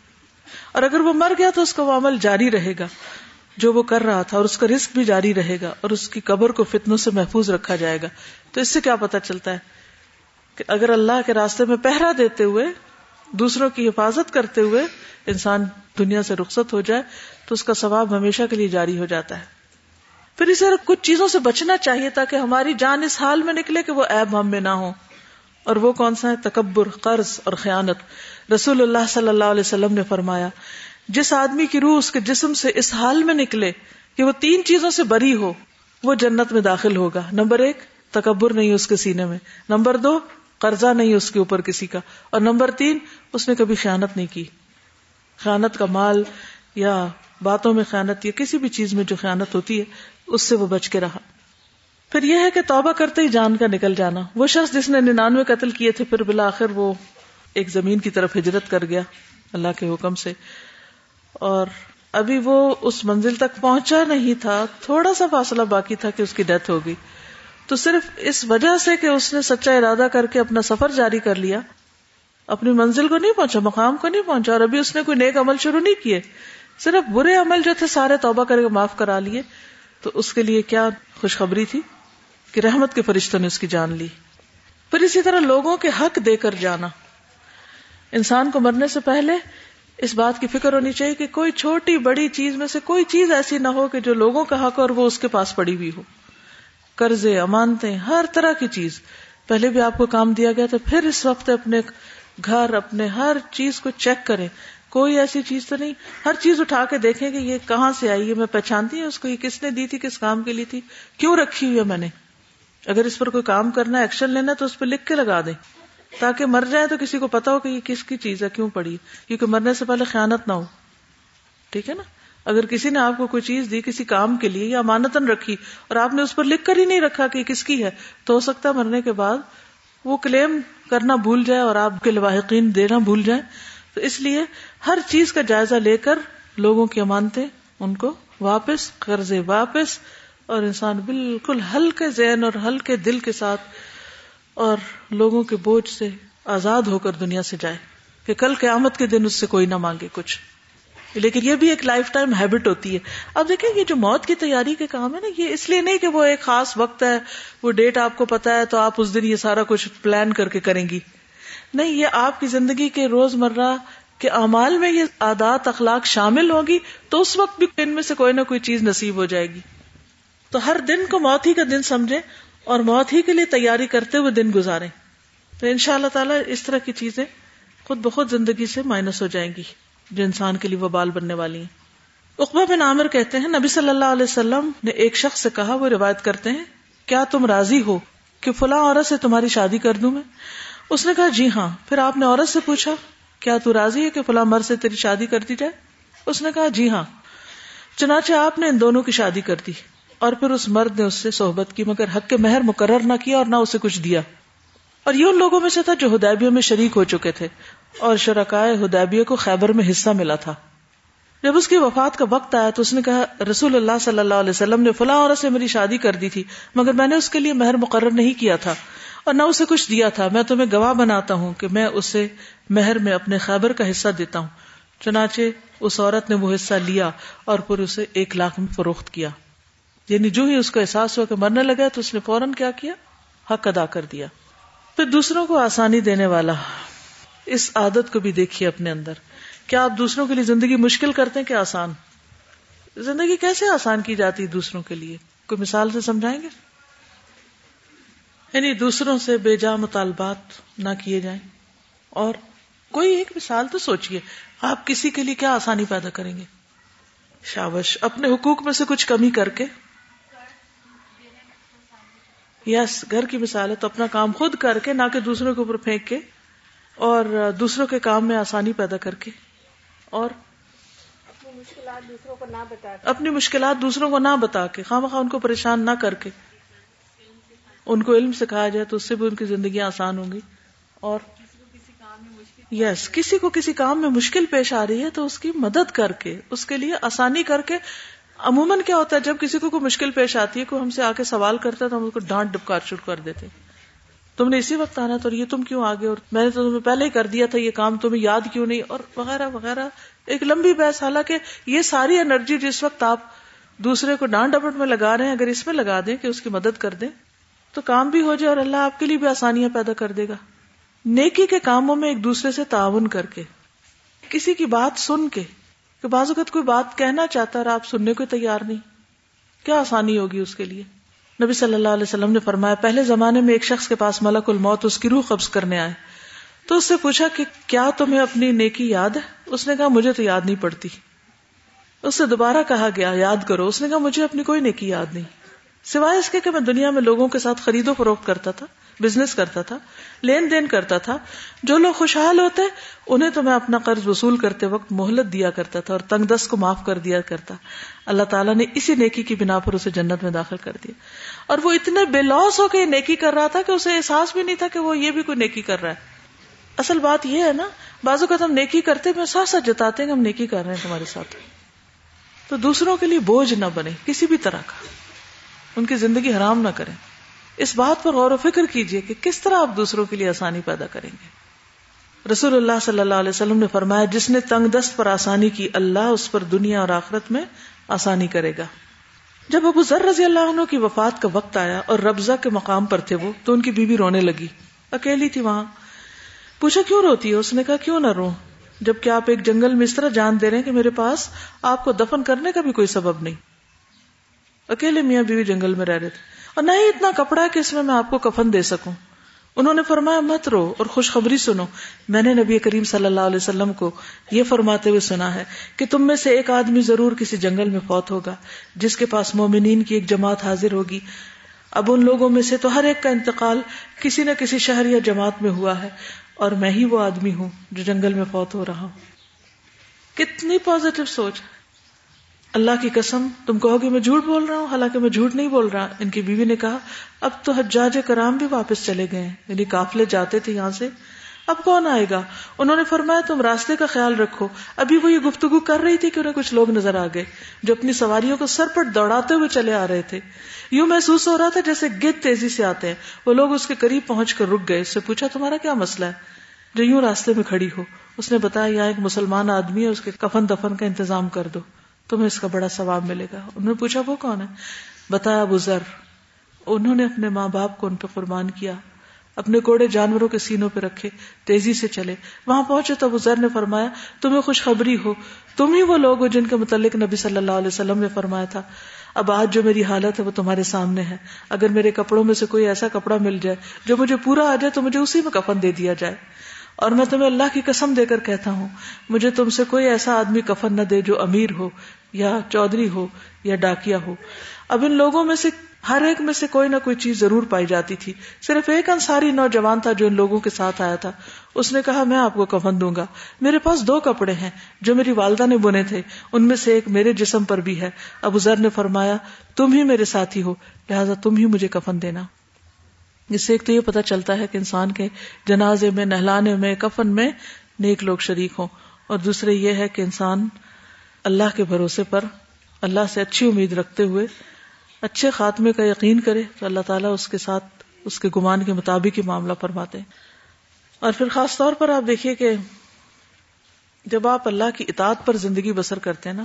اور اگر وہ مر گیا تو اس کا وہ عمل جاری رہے گا۔ جو وہ کر رہا تھا اور اس کا رسک بھی جاری رہے گا اور اس کی قبر کو فتنوں سے محفوظ رکھا جائے گا۔ تو اس سے کیا پتا چلتا ہے کہ اگر اللہ کے راستے میں پہرا دیتے ہوئے دوسروں کی حفاظت کرتے ہوئے انسان دنیا سے رخصت ہو جائے تو اس کا ثواب ہمیشہ کے لیے جاری ہو جاتا ہے۔ پھر اسے کچھ چیزوں سے بچنا چاہیے تاکہ ہماری جان اس حال میں نکلے کہ وہ ایب ہم میں نہ ہو اور وہ کون سا ہے؟ تکبر، قرض اور خیانت۔ رسول اللہ صلی اللہ علیہ وسلم نے فرمایا، جس آدمی کی روح اس کے جسم سے اس حال میں نکلے کہ وہ تین چیزوں سے بری ہو، وہ جنت میں داخل ہوگا۔ نمبر ایک، تکبر نہیں اس کے سینے میں۔ نمبر دو قرضہ نہیں اس کے اوپر کسی کا۔ اور نمبر تین، اس نے کبھی خیانت نہیں کی۔ خیانت کا مال یا باتوں میں خیانت یا کسی بھی چیز میں جو خیانت ہوتی ہے، اس سے وہ بچ کے رہا۔ پھر یہ ہے کہ توبہ کرتے ہی جان کا نکل جانا۔ وہ شخص جس نے ننانوے قتل کیے تھے، پھر بالآخر وہ ایک زمین کی طرف ہجرت کر گیا اللہ کے حکم سے۔ اور ابھی وہ اس منزل تک پہنچا نہیں تھا، تھوڑا سا فاصلہ باقی تھا کہ اس کی ڈیتھ ہوگی تو صرف اس وجہ سے کہ اس نے سچا ارادہ کر کے اپنا سفر جاری کر لیا، اپنی منزل کو نہیں پہنچا، مقام کو نہیں پہنچا، اور ابھی اس نے کوئی نیک عمل شروع نہیں کیے۔ صرف برے عمل جو تھے سارے توبہ کر کے معاف کرا لیے۔ تو اس کے لیے کیا خوشخبری تھی کہ رحمت کے فرشتوں نے اس کی جان لی۔ پھر اسی طرح لوگوں کے حق دے کر جانا۔ انسان کو مرنے سے پہلے اس بات کی فکر ہونی چاہیے کہ کوئی چھوٹی بڑی چیز میں سے کوئی چیز ایسی نہ ہو کہ جو لوگوں کا حق اور وہ اس کے پاس پڑی ہوئی ہو۔ قرضے امانتے ہر طرح کی چیز۔ پہلے بھی آپ کو کام دیا گیا تو پھر اس وقت اپنے گھر، اپنے ہر چیز کو چیک کریں۔ کوئی ایسی چیز تو نہیں۔ ہر چیز اٹھا کے دیکھیں کہ یہ کہاں سے آئی ہے، میں پہچانتی ہوں اس کو، یہ کس نے دی تھی، کس کام کے لیے تھی، کیوں رکھی ہوئی ہے میں نے۔ اگر اس پر کوئی کام کرنا ایکشن لینا تو اس پہ لکھ کے لگا دیں۔ تاکہ مر جائے تو کسی کو پتا ہو کہ یہ کس کی چیز ہے، کیوں پڑی کیونکہ مرنے سے پہلے خیانت نہ ہو۔ ٹھیک ہے نا؟ اگر کسی نے آپ کو کوئی چیز دی کسی کام کے لیے یا مانتن رکھی اور آپ نے اس پر لکھ کر ہی نہیں رکھا کہ کس کی ہے، تو ہو سکتا ہے مرنے کے بعد وہ کلیم کرنا بھول جائے اور آپ کے لواحقین دینا بھول جائے تو اس لیے ہر چیز کا جائزہ لے کر لوگوں کی امانتے ان کو واپس، قرضے واپس اور انسان بالکل ہلکے ذہن اور ہلکے دل کے ساتھ اور لوگوں کے بوجھ سے آزاد ہو کر دنیا سے جائے کہ کل قیامت کے دن اس سے کوئی نہ مانگے کچھ۔ لیکن یہ بھی ایک لائف ٹائم ہیبٹ ہوتی ہے۔ اب دیکھیں یہ جو موت کی تیاری کے کام ہے نا، یہ اس لیے نہیں کہ وہ ایک خاص وقت ہے، وہ ڈیٹ آپ کو پتا ہے تو آپ اس دن یہ سارا کچھ پلان کر کے کریں گی۔ نہیں، یہ آپ کی زندگی کے روز مرہ کے اعمال میں یہ عادات، اخلاق شامل ہوگی تو اس وقت بھی ان میں سے کوئی نہ کوئی چیز نصیب ہو جائے گی۔ تو ہر دن کو موت ہی کا دن سمجھے اور موت ہی کے لیے تیاری کرتے ہوئے دن گزارے تو ان شاء اللہ تعالیٰ اس طرح کی چیزیں خود بخود زندگی سے مائنس ہو جائیں گی۔ جو انسان کے لیے وہ بال بننے والی ہیں۔ اقبا بن عامر کہتے ہیں، نبی صلی اللہ علیہ وسلم نے ایک شخص سے کہا، وہ روایت کرتے ہیں، کیا تم راضی ہو کہ فلاں عورت سے تمہاری شادی کر دوں میں؟ اس نے کہا جی ہاں۔ پھر آپ نے عورت سے پوچھا، کیا تو راضی ہے کہ فلاں مر سے تیری شادی کر دی جائے؟ اس نے کہا جی ہاں۔ چنانچہ آپ نے ان دونوں کی شادی کر دی، اور پھر اس مرد نے اس سے صحبت کی، مگر حق کے مہر مقرر نہ کیا اور نہ اسے کچھ دیا۔ اور یہ ان لوگوں میں سے تھا جو ہدیبیوں میں شریک ہو چکے تھے۔ اور شرکائے ہدیبیوں کو خیبر میں حصہ ملا تھا۔ جب اس کی وفات کا وقت آیا تو اس نے کہا، رسول اللہ صلی اللہ علیہ وسلم نے فلاں عورت سے میری شادی کر دی تھی، مگر میں نے اس کے لیے مہر مقرر نہیں کیا تھا۔ اور نہ اسے کچھ دیا تھا، میں تمہیں گواہ بناتا ہوں کہ میں اسے مہر میں اپنے خیبر کا حصہ دیتا ہوں۔ چنانچہ اس عورت نے وہ حصہ لیا اور پھر اسے ایک لاکھ میں فروخت کیا۔ یعنی جو ہی اس کو احساس ہوا کہ مرنے لگا تو اس نے فوراً کیا کیا؟ حق ادا کر دیا۔ پھر دوسروں کو آسانی دینے والا اس عادت کو بھی دیکھیے اپنے اندر۔ کیا آپ دوسروں کے لیے زندگی مشکل کرتے ہیں کہ آسان؟ زندگی کیسے آسان کی جاتی ہے دوسروں کے لیے؟ کوئی مثال سے سمجھائیں گے؟ یعنی دوسروں سے بے جا مطالبات نہ کیے جائیں۔ اور کوئی ایک مثال تو سوچیے آپ کسی کے لیے کیا آسانی پیدا کریں گے؟ شابش، اپنے حقوق میں سے کچھ کمی کر کے؟ یس، گھر کی مثال ہے تو اپنا کام خود کر کے، نہ کہ دوسروں کے اوپر پھینک کے؟ اور دوسروں کے کام میں آسانی پیدا کر کے اور اپنی مشکلات دوسروں کو نہ بتا کے، خواہ مخواہ ان کو پریشان نہ کر کے۔ ان کو علم سکھایا جائے تو اس سے بھی ان کی زندگی آسان ہوں گی۔ اور یس کسی کو کسی کام میں مشکل پیش آ رہی ہے تو اس کی مدد کر کے، اس کے لیے آسانی کر کے۔ عموماً کیا ہوتا ہے، جب کسی کو کوئی مشکل پیش آتی ہے، کوئی ہم سے آ کے سوال کرتا ہے تو ہم اس کو ڈانٹ ڈپکار شروع کر دیتے تم نے اسی وقت آنا تھا اور یہ تم کیوں آگے؟ اور میں نے تو تمہیں پہلے ہی کر دیا تھا، یہ کام تمہیں یاد کیوں نہیں؟ اور وغیرہ وغیرہ۔ ایک لمبی بحث، حالانکہ یہ ساری انرجی جس وقت آپ دوسرے کو ڈانٹ ڈپٹ میں لگا رہے ہیں، اگر اس میں لگا دیں کہ اس کی مدد کر دیں، تو کام بھی ہو جائے اور اللہ آپ کے لیے بھی آسانیاں پیدا کر دے گا۔ نیکی کے کاموں میں ایک دوسرے سے تعاون کر کے، کسی کی بات سن کے، کہ بعض اوقات کوئی بات کہنا چاہتا اور آپ سننے کو تیار نہیں۔ کیا آسانی ہوگی اس کے لیے؟ نبی صلی اللہ علیہ وسلم نے فرمایا، پہلے زمانے میں ایک شخص کے پاس ملک الموت، اس کی روح قبض کرنے آئے۔ تو اس سے پوچھا کہ کیا تمہیں اپنی نیکی یاد ہے؟ اس نے کہا، مجھے تو یاد نہیں پڑتی۔ اس سے دوبارہ کہا گیا، یاد کرو۔ اس نے کہا، مجھے اپنی کوئی نیکی یاد نہیں۔ سوائے اس کے کہ میں دنیا میں لوگوں کے ساتھ خرید و فروخت کرتا تھا۔ بزنس کرتا تھا، لین دین کرتا تھا۔ جو لوگ خوشحال ہوتے، انہیں تو میں اپنا قرض وصول کرتے وقت مہلت دیا کرتا تھا اور تنگ دست کو معاف کر دیا کرتا۔ اللہ تعالیٰ نے اسی نیکی کی بنا پر اسے جنت میں داخل کر دیا۔ اور وہ اتنے بے لوس ہو کے نیکی کر رہا تھا کہ اسے احساس بھی نہیں تھا کہ وہ یہ بھی کوئی نیکی کر رہا ہے۔ اصل بات یہ ہے نا بازو کا ہم نیکی کرتے میں ساتھ ساتھ جتاتے ہیں کہ ہم نیکی کر رہے ہیں تمہارے ساتھ۔ تو دوسروں کے لیے بوجھ نہ بنے، کسی بھی طرح کا۔ ان کی زندگی حرام نہ کریں۔ اس بات پر غور و فکر کیجیے کہ کس طرح آپ دوسروں کے لیے آسانی پیدا کریں گے۔ رسول اللہ صلی اللہ علیہ وسلم نے فرمایا، جس نے تنگ دست پر آسانی کی، اللہ اس پر دنیا اور آخرت میں آسانی کرے گا۔ جب ابو ذر رضی اللہ عنہ کی وفات کا وقت آیا اور ربضہ کے مقام پر تھے وہ، تو ان کی بیوی رونے لگی۔ اکیلی تھی وہاں۔ پوچھا، کیوں روتی ہے اس نے کہا، کیوں نہ رو؟ جبکہ آپ ایک جنگل میں اس طرح جان دے رہے ہیں کہ میرے پاس آپ کو دفن کرنے کا بھی کوئی سبب نہیں۔ اکیلے میاں بیوی جنگل میں رہ رہے تھے۔ اور نہ ہی اتنا کپڑا ہے کہ اس میں میں آپ کو کفن دے سکوں۔ انہوں نے فرمایا، مت رو اور خوشخبری سنو۔ میں نے نبی کریم صلی اللہ علیہ وسلم کو یہ فرماتے ہوئے سنا ہے کہ تم میں سے ایک آدمی ضرور کسی جنگل میں فوت ہوگا، جس کے پاس مومنین کی ایک جماعت حاضر ہوگی۔ اب ان لوگوں میں سے تو ہر ایک کا انتقال کسی نہ کسی شہر یا جماعت میں ہوا ہے، اور میں ہی وہ آدمی ہوں جو جنگل میں فوت ہو رہا ہوں۔ کتنی پازیٹو سوچ۔ اللہ کی قسم، تم کہو گے میں جھوٹ بول رہا ہوں، حالانکہ میں جھوٹ نہیں بول رہا۔ ان کی بیوی نے کہا، اب تو حجاج کرام بھی واپس چلے گئے یعنی قافلے جاتے تھے یہاں سے۔ اب کون آئے گا؟ انہوں نے فرمایا، تم راستے کا خیال رکھو۔ ابھی وہ یہ گفتگو کر رہی تھی کہ انہیں کچھ لوگ نظر آ گئے، جو اپنی سواریوں کو سر پر دوڑاتے ہوئے چلے آ رہے تھے۔ یوں محسوس ہو رہا تھا جیسے گد تیزی سے آتے ہیں۔ وہ لوگ اس کے قریب پہنچ کر رک گئے۔ اس سے پوچھا، تمہارا کیا مسئلہ ہے؟ جو یوں راستے میں کھڑی ہو۔ اس نے بتایا، یہاں ایک مسلمان آدمی ہے، اس کے کفن دفن کا انتظام کر دو۔ تمہیں اس کا بڑا ثواب ملے گا۔ انہوں نے پوچھا، وہ کون ہے؟ بتایا ابو ذر۔ انہوں نے اپنے ماں باپ کو ان پہ قربان کیا، اپنے کوڑے جانوروں کے سینوں پہ رکھے، تیزی سے چلے۔ وہاں پہنچے تو ابو ذر نے فرمایا، تمہیں خوشخبری ہو، تم ہی وہ لوگ ہو جن کے متعلق نبی صلی اللہ علیہ وسلم نے فرمایا تھا۔ اب آج جو میری حالت ہے، وہ تمہارے سامنے ہے۔ اگر میرے کپڑوں میں سے کوئی ایسا کپڑا مل جائے، جو مجھے پورا آ جائے، تو مجھے اسی میں کفن دے دیا جائے۔ اور میں تمہیں اللہ کی قسم دے کر کہتا ہوں، مجھے تم سے کوئی ایسا آدمی کفن نہ دے جو امیر ہو یا چودھری ہو یا ڈاکیا ہو۔ اب ان لوگوں میں سے ہر ایک میں سے کوئی نہ کوئی چیز ضرور پائی جاتی تھی۔ صرف ایک انصاری نوجوان تھا جو ان لوگوں کے ساتھ آیا تھا۔ اس نے کہا، میں آپ کو کفن دوں گا۔ میرے پاس دو کپڑے ہیں جو میری والدہ نے بنے تھے۔ ان میں سے ایک میرے جسم پر بھی ہے۔ ابو ذر نے فرمایا، تم ہی میرے ساتھی ہو۔ لہٰذا تم ہی مجھے کفن دینا۔ اس سے ایک تو یہ پتا چلتا ہے کہ انسان کے جنازے میں، نہلانے میں، کفن میں نیک لوگ شریک ہوں۔ اور دوسرے یہ ہے کہ انسان اللہ کے بھروسے پر اللہ سے اچھی امید رکھتے ہوئے اچھے خاتمے کا یقین کرے تو اللہ تعالیٰ اس کے ساتھ اس کے گمان کے مطابق ہی معاملہ فرماتے ہیں۔ اور پھر خاص طور پر آپ دیکھیے کہ جب آپ اللہ کی اطاعت پر زندگی بسر کرتے ہیں نا،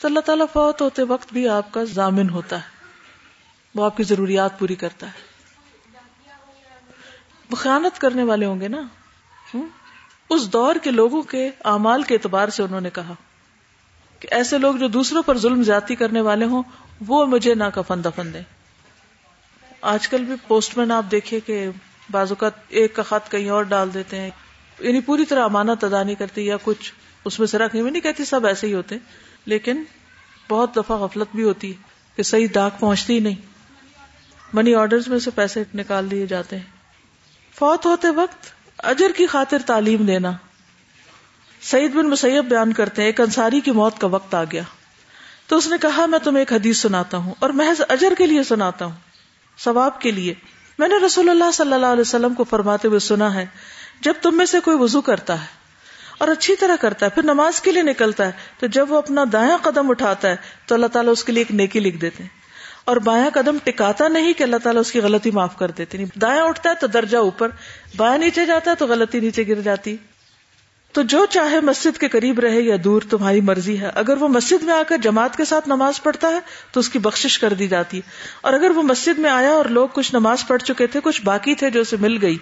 تو اللہ تعالیٰ فوت ہوتے وقت بھی آپ کا ضامن ہوتا ہے۔ وہ آپ کی ضروریات پوری کرتا ہے۔ وہ خیانت کرنے والے ہوں گے نا۔ اس دور کے لوگوں کے اعمال کے اعتبار سے انہوں نے کہا۔ کہ ایسے لوگ جو دوسروں پر ظلم زیادتی کرنے والے ہوں، وہ مجھے نہ کفن دفن دیں۔ آج کل بھی پوسٹ مین آپ دیکھیے کہ بعض اوقات ایک کا خط کہیں اور ڈال دیتے ہیں۔ یعنی پوری طرح امانت ادا نہیں کرتی یا کچھ اس میں سے رکھنے میں نہیں کہتی سب ایسے ہی ہوتے لیکن بہت دفعہ غفلت بھی ہوتی ہے کہ صحیح ڈاک پہنچتی ہی نہیں۔ منی آرڈر میں سے پیسے نکال دیے جاتے ہیں۔ فوت ہوتے وقت اجر کی خاطر تعلیم دینا۔ سعید بن مسیب بیان کرتے ہیں ایک انصاری کی موت کا وقت آ گیا۔ تو اس نے کہا، میں تمہیں ایک حدیث سناتا ہوں اور محض اجر کے لیے سناتا ہوں، ثواب کے لیے۔ میں نے رسول اللہ صلی اللہ علیہ وسلم کو فرماتے ہوئے سنا ہے، جب تم میں سے کوئی وضو کرتا ہے اور اچھی طرح کرتا ہے، پھر نماز کے لیے نکلتا ہے، تو جب وہ اپنا دایاں قدم اٹھاتا ہے، تو اللہ تعالیٰ اس کے لیے ایک نیکی لکھ دیتے ہیں۔ اور بایاں قدم ٹکاتا نہیں کہ اللہ تعالیٰ اس کی غلطی معاف کر دیتے۔ نہیں دایاں اٹھتا ہے تو درجہ اوپر، بایاں نیچے جاتا ہے تو غلطی نیچے گر جاتی۔ تو جو چاہے مسجد کے قریب رہے یا دور تمہاری مرضی ہے۔ اگر وہ مسجد میں آ کر جماعت کے ساتھ نماز پڑھتا ہے تو اس کی بخشش کر دی جاتی ہے۔ اور اگر وہ مسجد میں آیا اور لوگ کچھ نماز پڑھ چکے تھے، کچھ باقی تھے جو اسے مل گئی،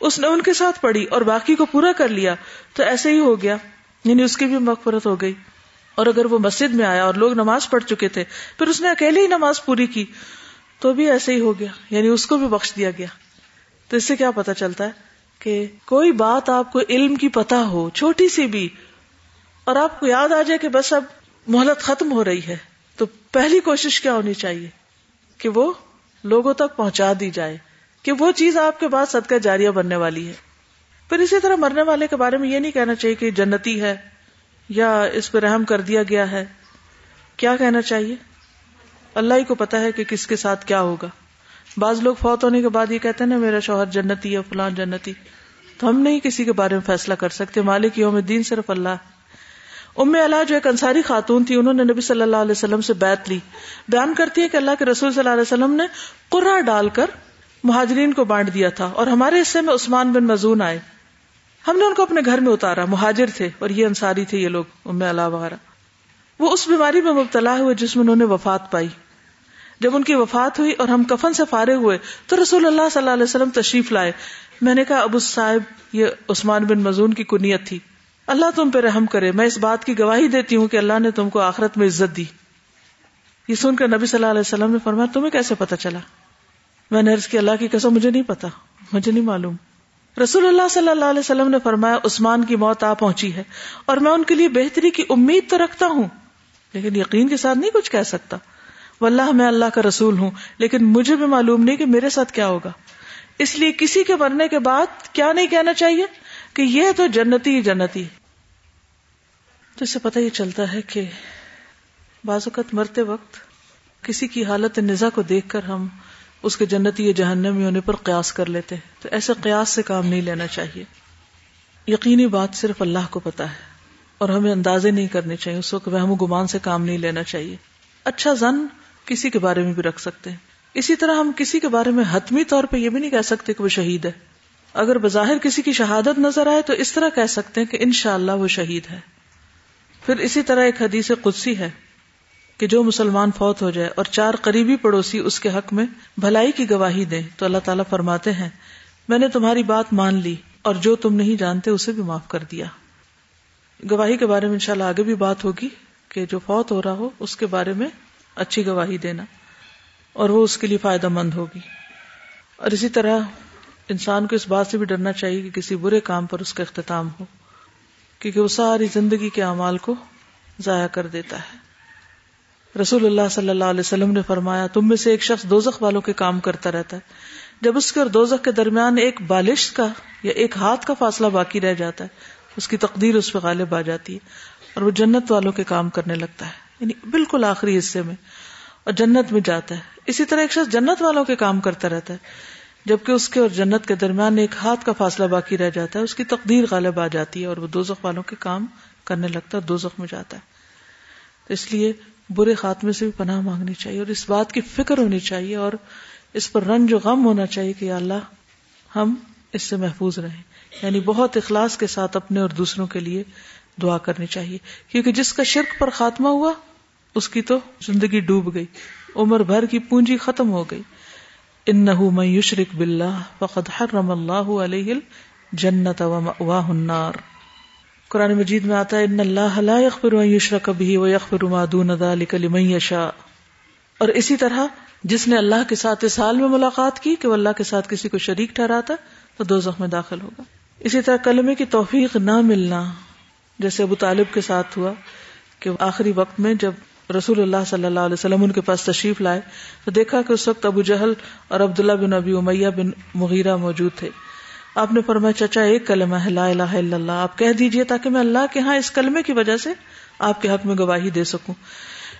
اس نے ان کے ساتھ پڑھی اور باقی کو پورا کر لیا، تو ایسے ہی ہو گیا۔ یعنی اس کی بھی مغفرت ہو گئی۔ اور اگر وہ مسجد میں آیا اور لوگ نماز پڑھ چکے تھے، پھر اس نے اکیلے ہی نماز پوری کی۔ تو بھی ایسے ہی ہو گیا۔ یعنی اس کو بھی بخش دیا گیا۔ تو اس سے کیا پتا چلتا ہے؟ کہ کوئی بات آپ کو علم کی پتا ہو، چھوٹی سی بھی، اور آپ کو یاد آ جائے کہ بس اب مہلت ختم ہو رہی ہے، تو پہلی کوشش کیا ہونی چاہیے؟ کہ وہ لوگوں تک پہنچا دی جائے، کہ وہ چیز آپ کے بعد صدقہ جاریہ بننے والی ہے۔ پھر اسی طرح مرنے والے کے بارے میں یہ نہیں کہنا چاہیے کہ جنتی ہے یا اس پہ رحم کر دیا گیا ہے۔ کیا کہنا چاہیے؟ اللہ ہی کو پتا ہے کہ کس کے ساتھ کیا ہوگا۔ بعض لوگ فوت ہونے کے بعد یہ کہتے ہیں نا، میرا شوہر جنتی ہے فلان جنتی۔ تو ہم نہیں کسی کے بارے میں فیصلہ کر سکتے۔ مالک یوم دین صرف اللہ۔ ام اللہ جو ایک انصاری خاتون تھی، انہوں نے نبی صلی اللہ علیہ وسلم سے بیت لی۔ بیان کرتی ہے کہ اللہ کے رسول صلی اللہ علیہ وسلم نے قرا ڈال کر مہاجرین کو بانٹ دیا تھا۔ اور ہمارے حصے میں عثمان بن مزون آئے۔ ہم نے ان کو اپنے گھر میں اتارا۔ مہاجر تھے اور یہ انصاری تھے یہ لوگ، ام اللہ وغیرہ۔ وہ اس بیماری میں مبتلا ہوئے جس میں انہوں نے وفات پائی۔ جب ان کی وفات ہوئی اور ہم کفن سے فارغ ہوئے تو رسول اللہ صلی اللہ علیہ وسلم تشریف لائے۔ میں نے کہا، ابو صاحب، یہ عثمان بن مزون کی کنیت تھی۔ اللہ تم پہ رحم کرے، میں اس بات کی گواہی دیتی ہوں کہ اللہ نے تم کو آخرت میں عزت دی۔ یہ سن کر نبی صلی اللہ علیہ وسلم نے فرمایا، تمہیں کیسے پتا چلا؟ میں نے عرض کی اللہ کی قسم، مجھے نہیں پتا مجھے نہیں معلوم۔ رسول اللہ صلی اللہ علیہ وسلم نے فرمایا، عثمان کی موت آ پہنچی ہے اور میں ان کے لیے بہتری کی امید تو رکھتا ہوں، لیکن یقین کے ساتھ نہیں کچھ کہہ سکتا۔ واللہ میں اللہ کا رسول ہوں، لیکن مجھے بھی معلوم نہیں کہ میرے ساتھ کیا ہوگا۔ اس لیے کسی کے مرنے کے بعد کیا نہیں کہنا چاہیے کہ یہ تو جنتی ہی جنتی۔ تو اس سے پتہ یہ چلتا ہے کہ بعض اوقات مرتے وقت کسی کی حالت نزا کو دیکھ کر ہم اس کے جنتی یا جہنمی ہونے پر قیاس کر لیتے ہیں۔ تو ایسے قیاس سے کام نہیں لینا چاہیے۔ یقینی بات صرف اللہ کو پتا ہے، اور ہمیں اندازے نہیں کرنے چاہیے، اس وقت وہ گمان سے کام نہیں لینا چاہیے۔ اچھا زن کسی کے بارے میں بھی رکھ سکتے ہیں۔ اسی طرح ہم کسی کے بارے میں حتمی طور پہ یہ بھی نہیں کہہ سکتے کہ وہ شہید ہے۔ اگر بظاہر کسی کی شہادت نظر آئے تو اس طرح کہہ سکتے ہیں کہ ان شاء اللہ وہ شہید ہے۔ پھر اسی طرح ایک حدیث قدسی ہے کہ جو مسلمان فوت ہو جائے اور چار قریبی پڑوسی اس کے حق میں بھلائی کی گواہی دیں تو اللہ تعالیٰ فرماتے ہیں، میں نے تمہاری بات مان لی اور جو تم نہیں جانتے اسے بھی معاف کر دیا۔ گواہی کے بارے میں انشاءاللہ آگے بھی بات ہوگی کہ جو فوت ہو رہا ہو، اس کے بارے میں اچھی گواہی دینا اور وہ اس کے لیے فائدہ مند ہوگی۔ اور اسی طرح انسان کو اس بات سے بھی ڈرنا چاہیے کہ کسی برے کام پر اس کا اختتام ہو، کیونکہ وہ ساری زندگی کے اعمال کو ضائع کر دیتا ہے۔ رسول اللہ صلی اللہ علیہ وسلم نے فرمایا، تم میں سے ایک شخص دوزخ والوں کے کام کرتا رہتا ہے۔ جب اس کے اور دوزخ کے درمیان ایک بالش کا یا ایک ہاتھ کا فاصلہ باقی رہ جاتا ہے، اس کی تقدیر اس پہ غالب آ جاتی ہے اور وہ جنت والوں کے کام کرنے لگتا ہے۔ یعنی بالکل آخری حصے میں اور جنت میں جاتا ہے۔ اسی طرح ایک شخص جنت والوں کے کام کرتا رہتا ہے، جبکہ اس کے اور جنت کے درمیان ایک ہاتھ کا فاصلہ باقی رہ جاتا ہے، اس کی تقدیر غالب آ جاتی ہے اور وہ دوزخ والوں کے کام کرنے لگتا ہے، دوزخ میں جاتا ہے۔ تو اس لیے برے خاتمے سے بھی پناہ مانگنی چاہیے اور اس بات کی فکر ہونی چاہیے اور اس پر رنج و غم ہونا چاہیے کہ اللہ ہم اس سے محفوظ رہیں۔ یعنی بہت اخلاص کے ساتھ اپنے اور دوسروں کے لیے دعا کرنی چاہیے، کیونکہ جس کا شرک پر خاتمہ ہوا اس کی تو زندگی ڈوب گئی، عمر بھر کی پونجی ختم ہو گئی۔ ان نہ یشرک بلّہ فقد حرم اللہ علیہ جنت النار۔ قرآن مجید میں آتا ہے، ان اللہ لا يغفر ان يشرك به ويغفر ما دون ذلك لمن يشاء اور اسی طرح جس نے اللہ کے ساتھ اس حال میں ملاقات کی کہ وہ اللہ کے ساتھ کسی کو شریک ٹھہراتا تو دو میں داخل ہوگا۔ اسی طرح کلمے کی توفیق نہ ملنا، جیسے ابو طالب کے ساتھ ہوا کہ آخری وقت میں جب رسول اللہ صلی اللہ علیہ وسلم ان کے پاس تشریف لائے تو دیکھا کہ اس وقت ابو جہل اور عبداللہ بن ابی امیہ بن مغیرہ موجود تھے۔ آپ نے فرمایا، چچا، ایک کلمہ ہے، لا الہ الا اللہ۔ آپ کہہ دیجیے تاکہ میں اللہ کے ہاں اس کلمے کی وجہ سے آپ کے حق میں گواہی دے سکوں۔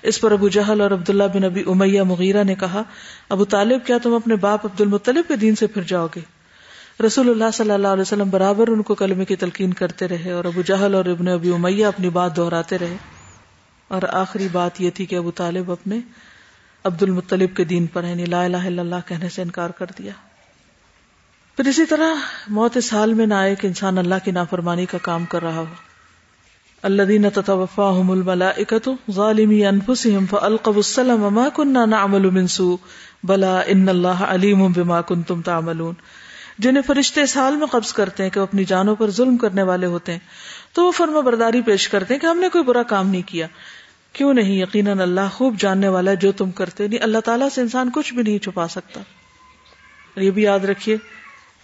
اس پر ابو جہل اور عبداللہ بن ابی امیہ مغیرہ نے کہا، ابو طالب، کیا تم اپنے باپ عبد المطلب کے دین سے پھر جاؤ گے؟ رسول اللہ صلی اللہ علیہ وسلم برابر ان کو کلمے کی تلقین کرتے رہے اور ابو جہل اور ابن ابی امیہ اپنی بات دہراتے رہے۔ اور آخری بات یہ تھی کہ ابو طالب اپنے عبد المطلب کے دین پر یعنی لا الہ الا اللہ کہنے سے انکار کر دیا۔ پھر اسی طرح موت اس حال میں نہ آئے کہ انسان اللہ کی نافرمانی کا کام کر رہا ہو۔ اللہ دین تتوفاهم الملائکة ظالمی انفسهم فالقوا السلام ما كنا نعمل من سوء، بلا ان اللہ علیم بما کنتم تعملون۔ جنہیں فرشتے اس حال میں قبض کرتے ہیں کہ وہ اپنی جانوں پر ظلم کرنے والے ہوتے ہیں، تو وہ فرما برداری پیش کرتے ہیں کہ ہم نے کوئی برا کام نہیں کیا۔ کیوں نہیں؟ یقیناً اللہ خوب جاننے والا ہے جو تم کرتے نہیں یعنی اللہ تعالیٰ سے انسان کچھ بھی نہیں چھپا سکتا۔ یہ بھی یاد رکھیے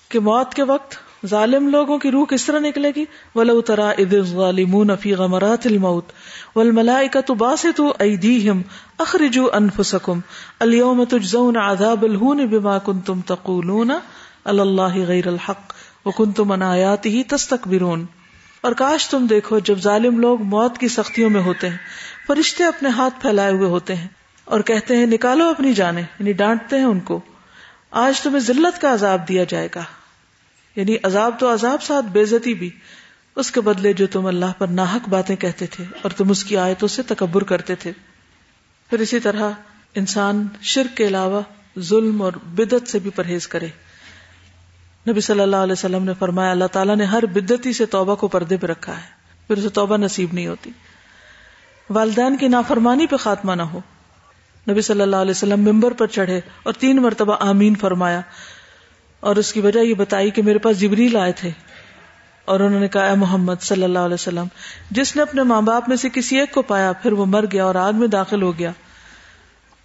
کہ موت کے وقت ظالم لوگوں کی روح کس طرح نکلے گی؟ ولو ترا اد ظالمون فی غمرات الموت والملائکۃ باسطوا ایدیہم اخرجوا انفسکم اليوم تجزون عذاب الہون بما کنتم تقولون اللہ غیر الحق وکنتم عن آیاته تستكبرون اور کاش تم دیکھو جب ظالم لوگ موت کی سختیوں میں ہوتے ہیں، فرشتے اپنے ہاتھ پھیلائے ہوئے ہوتے ہیں اور کہتے ہیں، نکالو اپنی جانیں یعنی ڈانٹتے ہیں ان کو۔ آج تمہیں ذلت کا عذاب دیا جائے گا۔ یعنی عذاب تو عذاب ساتھ بےزتی بھی، اس کے بدلے جو تم اللہ پر ناحک باتیں کہتے تھے اور تم اس کی آیتوں سے تکبر کرتے تھے۔ پھر اسی طرح انسان شرک کے علاوہ ظلم اور بدت سے بھی پرہیز کرے۔ نبی صلی اللہ علیہ وسلم نے فرمایا، اللہ تعالیٰ نے ہر بدتی سے توبہ کو پردے پہ رکھا ہے۔ پھر اسے توبہ نصیب نہیں ہوتی۔ والدین کی نافرمانی پہ خاتمہ نہ ہو۔ نبی صلی اللہ علیہ وسلم ممبر پر چڑھے اور تین مرتبہ آمین فرمایا۔ اور اس کی وجہ یہ بتائی کہ میرے پاس جبریل آئے تھے۔ اور انہوں نے کہا، اے محمد صلی اللہ علیہ وسلم، جس نے اپنے ماں باپ میں سے کسی ایک کو پایا، پھر وہ مر گیا اور آگ میں داخل ہو گیا۔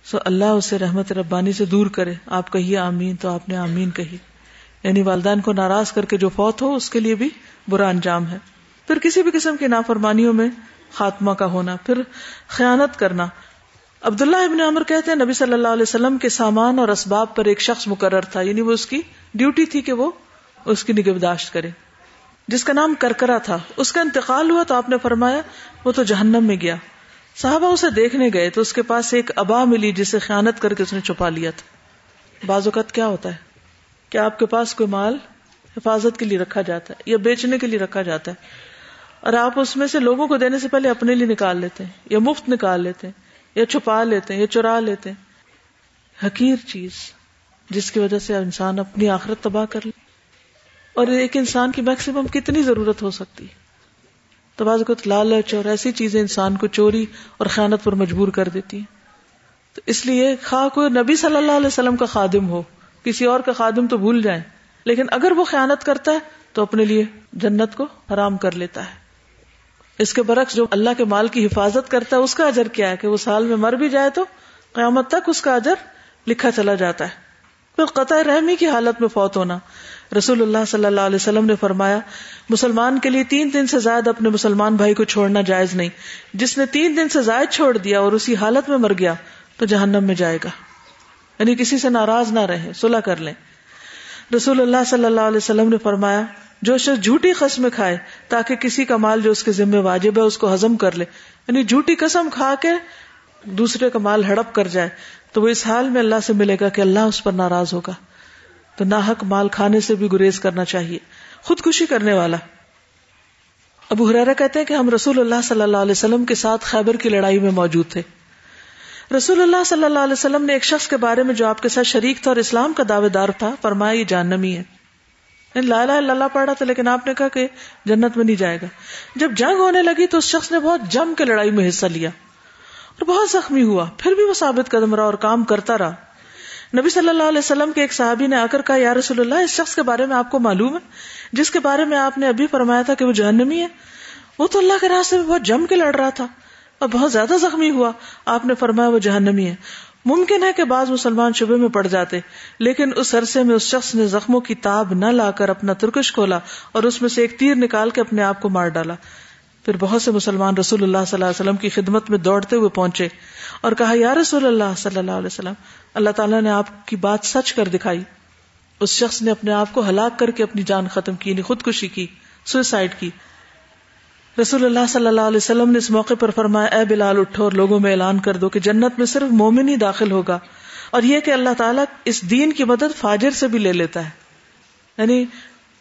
سو اللہ اسے رحمت ربانی سے دور کرے۔ آپ کہیے آمین تو آپ نے آمین کہی۔ یعنی والدین کو ناراض کر کے جو فوت ہو، اس کے لیے بھی برا انجام ہے۔ پھر کسی بھی قسم کی نافرمانیوں میں خاتمہ کا ہونا، پھر خیانت کرنا۔ عبداللہ ابن عمر کہتے ہیں، نبی صلی اللہ علیہ وسلم کے سامان اور اسباب پر ایک شخص مقرر تھا یعنی وہ اس کی ڈیوٹی تھی کہ وہ اس کی نگہداشت کرے۔ جس کا نام کرکرا تھا، اس کا انتقال ہوا تو آپ نے فرمایا، وہ تو جہنم میں گیا۔ صحابہ اسے دیکھنے گئے تو اس کے پاس ایک ابا ملی جسے خیانت کر کے اس نے چھپا لیا تھا۔ بعض اوقات کیا ہوتا ہے؟ کہ آپ کے پاس کوئی مال حفاظت کے لیے رکھا جاتا ہے یا بیچنے کے لیے رکھا جاتا ہے؟ اور آپ اس میں سے لوگوں کو دینے سے پہلے اپنے لیے نکال لیتے ہیں یا مفت نکال لیتے ہیں یا چھپا لیتے ہیں یا چرا لیتے ہیں؟ حقیر چیز جس کی وجہ سے انسان اپنی آخرت تباہ کر لے۔ اور ایک انسان کی میکسیمم کتنی ضرورت ہو سکتی تو بعض اوقات لالچ اور ایسی چیزیں انسان کو چوری اور خیانت پر مجبور کر دیتی ہیں۔ تو اس لیے خواہ کوئی نبی صلی اللہ علیہ وسلم کا خادم ہو کسی اور کا خادم تو بھول جائیں۔ لیکن اگر وہ خیانت کرتا ہے، تو اپنے لیے جنت کو حرام کر لیتا ہے۔ اس کے برعکس جو اللہ کے مال کی حفاظت کرتا ہے، اس کا اجر کیا ہے؟ کہ وہ سال میں مر بھی جائے تو قیامت تک اس کا اجر لکھا چلا جاتا ہے۔ پھر قطع رحمی کی حالت میں فوت ہونا۔ رسول اللہ صلی اللہ علیہ وسلم نے فرمایا، مسلمان کے لیے تین دن سے زائد اپنے مسلمان بھائی کو چھوڑنا جائز نہیں۔ جس نے تین دن سے زائد چھوڑ دیا اور اسی حالت میں مر گیا، تو جہنم میں جائے گا۔ یعنی کسی سے ناراض نہ رہے صلح کر لیں۔ رسول اللہ صلی اللہ علیہ وسلم نے فرمایا، جو شخص جھوٹی قسم کھائے تاکہ کسی کا مال جو اس کے ذمہ واجب ہے اس کو ہزم کر لے۔ یعنی جھوٹی قسم کھا کے دوسرے کا مال ہڑپ کر جائے، تو وہ اس حال میں اللہ سے ملے گا کہ اللہ اس پر ناراض ہوگا۔ تو ناحق مال کھانے سے بھی گریز کرنا چاہیے، خودکشی کرنے والا۔ ابو حرارا کہتے ہیں کہ ہم رسول اللہ صلی اللہ علیہ وسلم کے ساتھ خیبر کی لڑائی میں موجود تھے۔ رسول اللہ صلی اللہ علیہ وسلم نے ایک شخص کے بارے میں جو آپ کے ساتھ شریک تھا اور اسلام کا دعوے دار تھا، فرمایا، یہ جاننمی ہے۔ یعنی لا الہ الا اللہ پڑھا تھا، لیکن آپ نے کہا کہ جنت میں نہیں جائے گا۔ جب جنگ ہونے لگی تو اس شخص نے بہت جم کے لڑائی میں حصہ لیا اور بہت زخمی ہوا۔ پھر بھی وہ ثابت قدم رہا اور کام کرتا رہا۔ نبی صلی اللہ علیہ وسلم کے ایک صحابی نے آ کر کہا، یا رسول اللہ، اس شخص کے بارے میں آپ کو معلوم ہے؟ جس کے بارے میں آپ نے ابھی فرمایا تھا کہ وہ جہنمی ہے۔ وہ تو اللہ کے راستے میں بہت جم کے لڑ رہا تھا۔ اور بہت زیادہ زخمی ہوا۔ آپ نے فرمایا وہ جہنمی ہے۔ ممکن ہے کہ بعض مسلمان شبے میں پڑ جاتے، لیکن اس عرصے میں اس شخص نے زخموں کی تاب نہ لا کر اپنا ترکش کھولا اور اس میں سے ایک تیر نکال کے اپنے آپ کو مار ڈالا۔ پھر بہت سے مسلمان رسول اللہ صلی اللہ علیہ وسلم کی خدمت میں دوڑتے ہوئے پہنچے اور کہا، یا رسول اللہ صلی اللہ علیہ وسلم، اللہ تعالیٰ نے آپ کی بات سچ کر دکھائی۔ اس شخص نے اپنے آپ کو ہلاک کر کے اپنی جان ختم کی یعنی خودکشی کی، سوئسائڈ کی۔ رسول اللہ صلی اللہ علیہ وسلم نے اس موقع پر فرمایا، اے بلال، اٹھو اور لوگوں میں اعلان کر دو کہ جنت میں صرف مومن ہی داخل ہوگا۔ اور یہ کہ اللہ تعالیٰ اس دین کی مدد فاجر سے بھی لے لیتا ہے۔ یعنی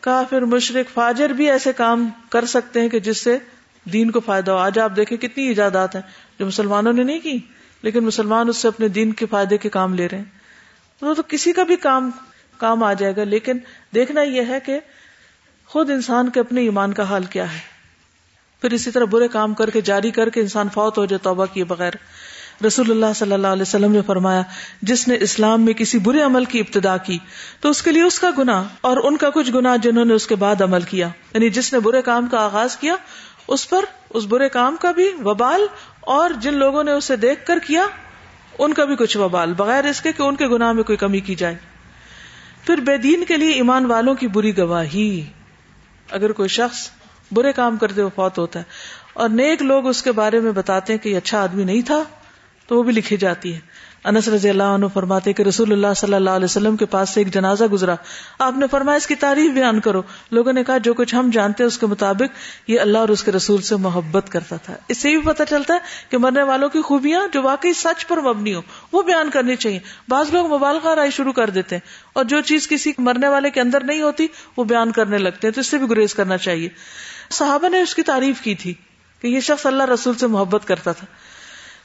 کافر مشرق فاجر بھی ایسے کام کر سکتے ہیں کہ جس سے دین کو فائدہ ہو۔ آج آپ دیکھیں کتنی ایجادات ہیں جو مسلمانوں نے نہیں کی، لیکن مسلمان اس سے اپنے دین کے فائدے کے کام لے رہے ہیں۔ وہ تو کسی کا بھی کام کام آ جائے گا، لیکن دیکھنا یہ ہے کہ خود انسان کے اپنے ایمان کا حال کیا ہے۔ پھر اسی طرح برے کام کر کے جاری کر کے انسان فوت ہو جائے توبہ کیے بغیر۔ رسول اللہ صلی اللہ علیہ وسلم نے فرمایا، جس نے اسلام میں کسی برے عمل کی ابتدا کی، تو اس کے لیے اس کا گنا اور ان کا کچھ گنا جنہوں نے اس کے بعد عمل کیا۔ یعنی جس نے برے کام کا آغاز کیا، اس پر اس برے کام کا بھی وبال اور جن لوگوں نے اسے دیکھ کر کیا، ان کا بھی کچھ وبال، بغیر اس کے کہ ان کے گناہ میں کوئی کمی کی جائے۔ پھر بے دین کے لیے ایمان والوں کی بری گواہی۔ اگر کوئی شخص برے کام کرتے وہ فوت ہوتا ہے۔ اور نیک لوگ اس کے بارے میں بتاتے ہیں کہ یہ اچھا آدمی نہیں تھا، تو وہ بھی لکھی جاتی ہے۔ انس رضی اللہ عنہ فرماتے کہ رسول اللہ صلی اللہ علیہ وسلم کے پاس سے ایک جنازہ گزرا۔ آپ نے فرمایا اس کی تعریف بیان کرو۔ لوگوں نے کہا، جو کچھ ہم جانتے ہیں اس کے مطابق یہ اللہ اور اس کے رسول سے محبت کرتا تھا۔ اس سے بھی پتا چلتا ہے کہ مرنے والوں کی خوبیاں جو واقعی سچ پر مبنی ہو وہ بیان کرنی چاہیے۔ بعض لوگ مبالغہ رائے شروع کر دیتے ہیں اور جو چیز کسی مرنے والے کے اندر نہیں ہوتی، وہ بیان کرنے لگتے ہیں۔ تو اس سے بھی گریز کرنا چاہیے۔ صحابہ نے اس کی تعریف کی تھی کہ یہ شخص اللہ رسول سے محبت کرتا تھا۔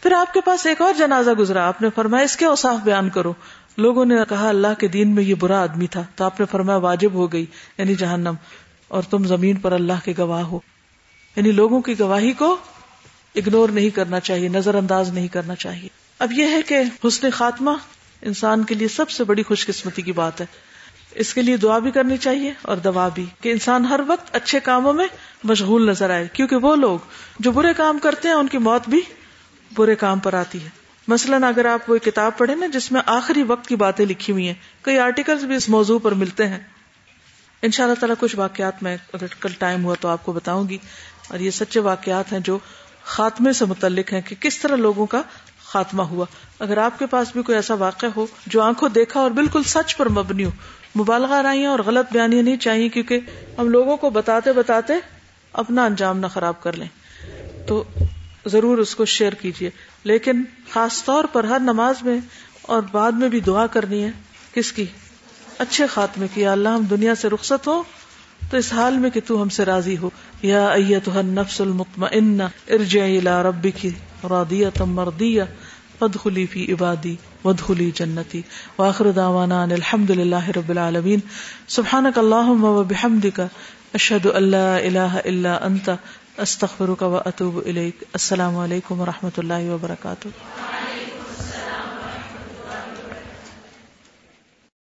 پھر آپ کے پاس ایک اور جنازہ گزرا۔ آپ نے فرمایا، اس کے اوساف بیان کرو۔ لوگوں نے کہا، اللہ کے دین میں یہ برا آدمی تھا۔ تو آپ نے فرمایا، واجب ہو گئی یعنی جہنم۔ اور تم زمین پر اللہ کے گواہ ہو۔ یعنی لوگوں کی گواہی کو اگنور نہیں کرنا چاہیے، نظر انداز نہیں کرنا چاہیے۔ اب یہ ہے کہ حسن خاتمہ انسان کے لیے سب سے بڑی خوش قسمتی کی بات ہے۔ اس کے لیے دعا بھی کرنی چاہیے اور دوا بھی کہ انسان ہر وقت اچھے کاموں میں مشغول نظر آئے، کیونکہ وہ لوگ جو برے کام کرتے ہیں، ان کی موت بھی برے کام پر آتی ہے۔ مثلاً اگر آپ وہ کتاب پڑھیں نا، جس میں آخری وقت کی باتیں لکھی ہوئی ہیں، کئی آرٹیکلس بھی اس موضوع پر ملتے ہیں۔ ان شاء اللہ تعالیٰ کچھ واقعات میں اگر کل ٹائم ہوا تو آپ کو بتاؤں گی۔ اور یہ سچے واقعات ہیں جو خاتمے سے متعلق ہیں کہ کس طرح لوگوں کا خاتمہ ہوا۔ اگر آپ کے پاس بھی کوئی ایسا واقعہ ہو جو آنکھوں دیکھا اور بالکل سچ پر مبنی ہو مبالغہ رائیاں اور غلط بیانیاں نہیں چاہیے کیونکہ ہم لوگوں کو بتاتے بتاتے اپنا انجام نہ خراب کر لیں۔ تو ضرور اس کو شیئر کیجیے لیکن خاص طور پر ہر نماز میں اور بعد میں بھی دعا کرنی ہے۔ کس کی؟ اچھے خاتمے کی۔ اللہ ہم دنیا سے رخصت ہو تو اس حال میں کہ تو ہم سے راضی ہو۔ یا ایتها النفس المطمئنہ ارجعی الى ربک راضیہ مردیہ۔ فادخلی فی عبادی وادخلی جنتی. واخر دعوانا ان الحمد للہ رب العالمین. سبحانک اللہم و بحمدک. اشہد ان لا الہ الا انت. استغفرک و اتوب الیک. السلام علیکم و رحمۃ اللہ وبرکاتہ.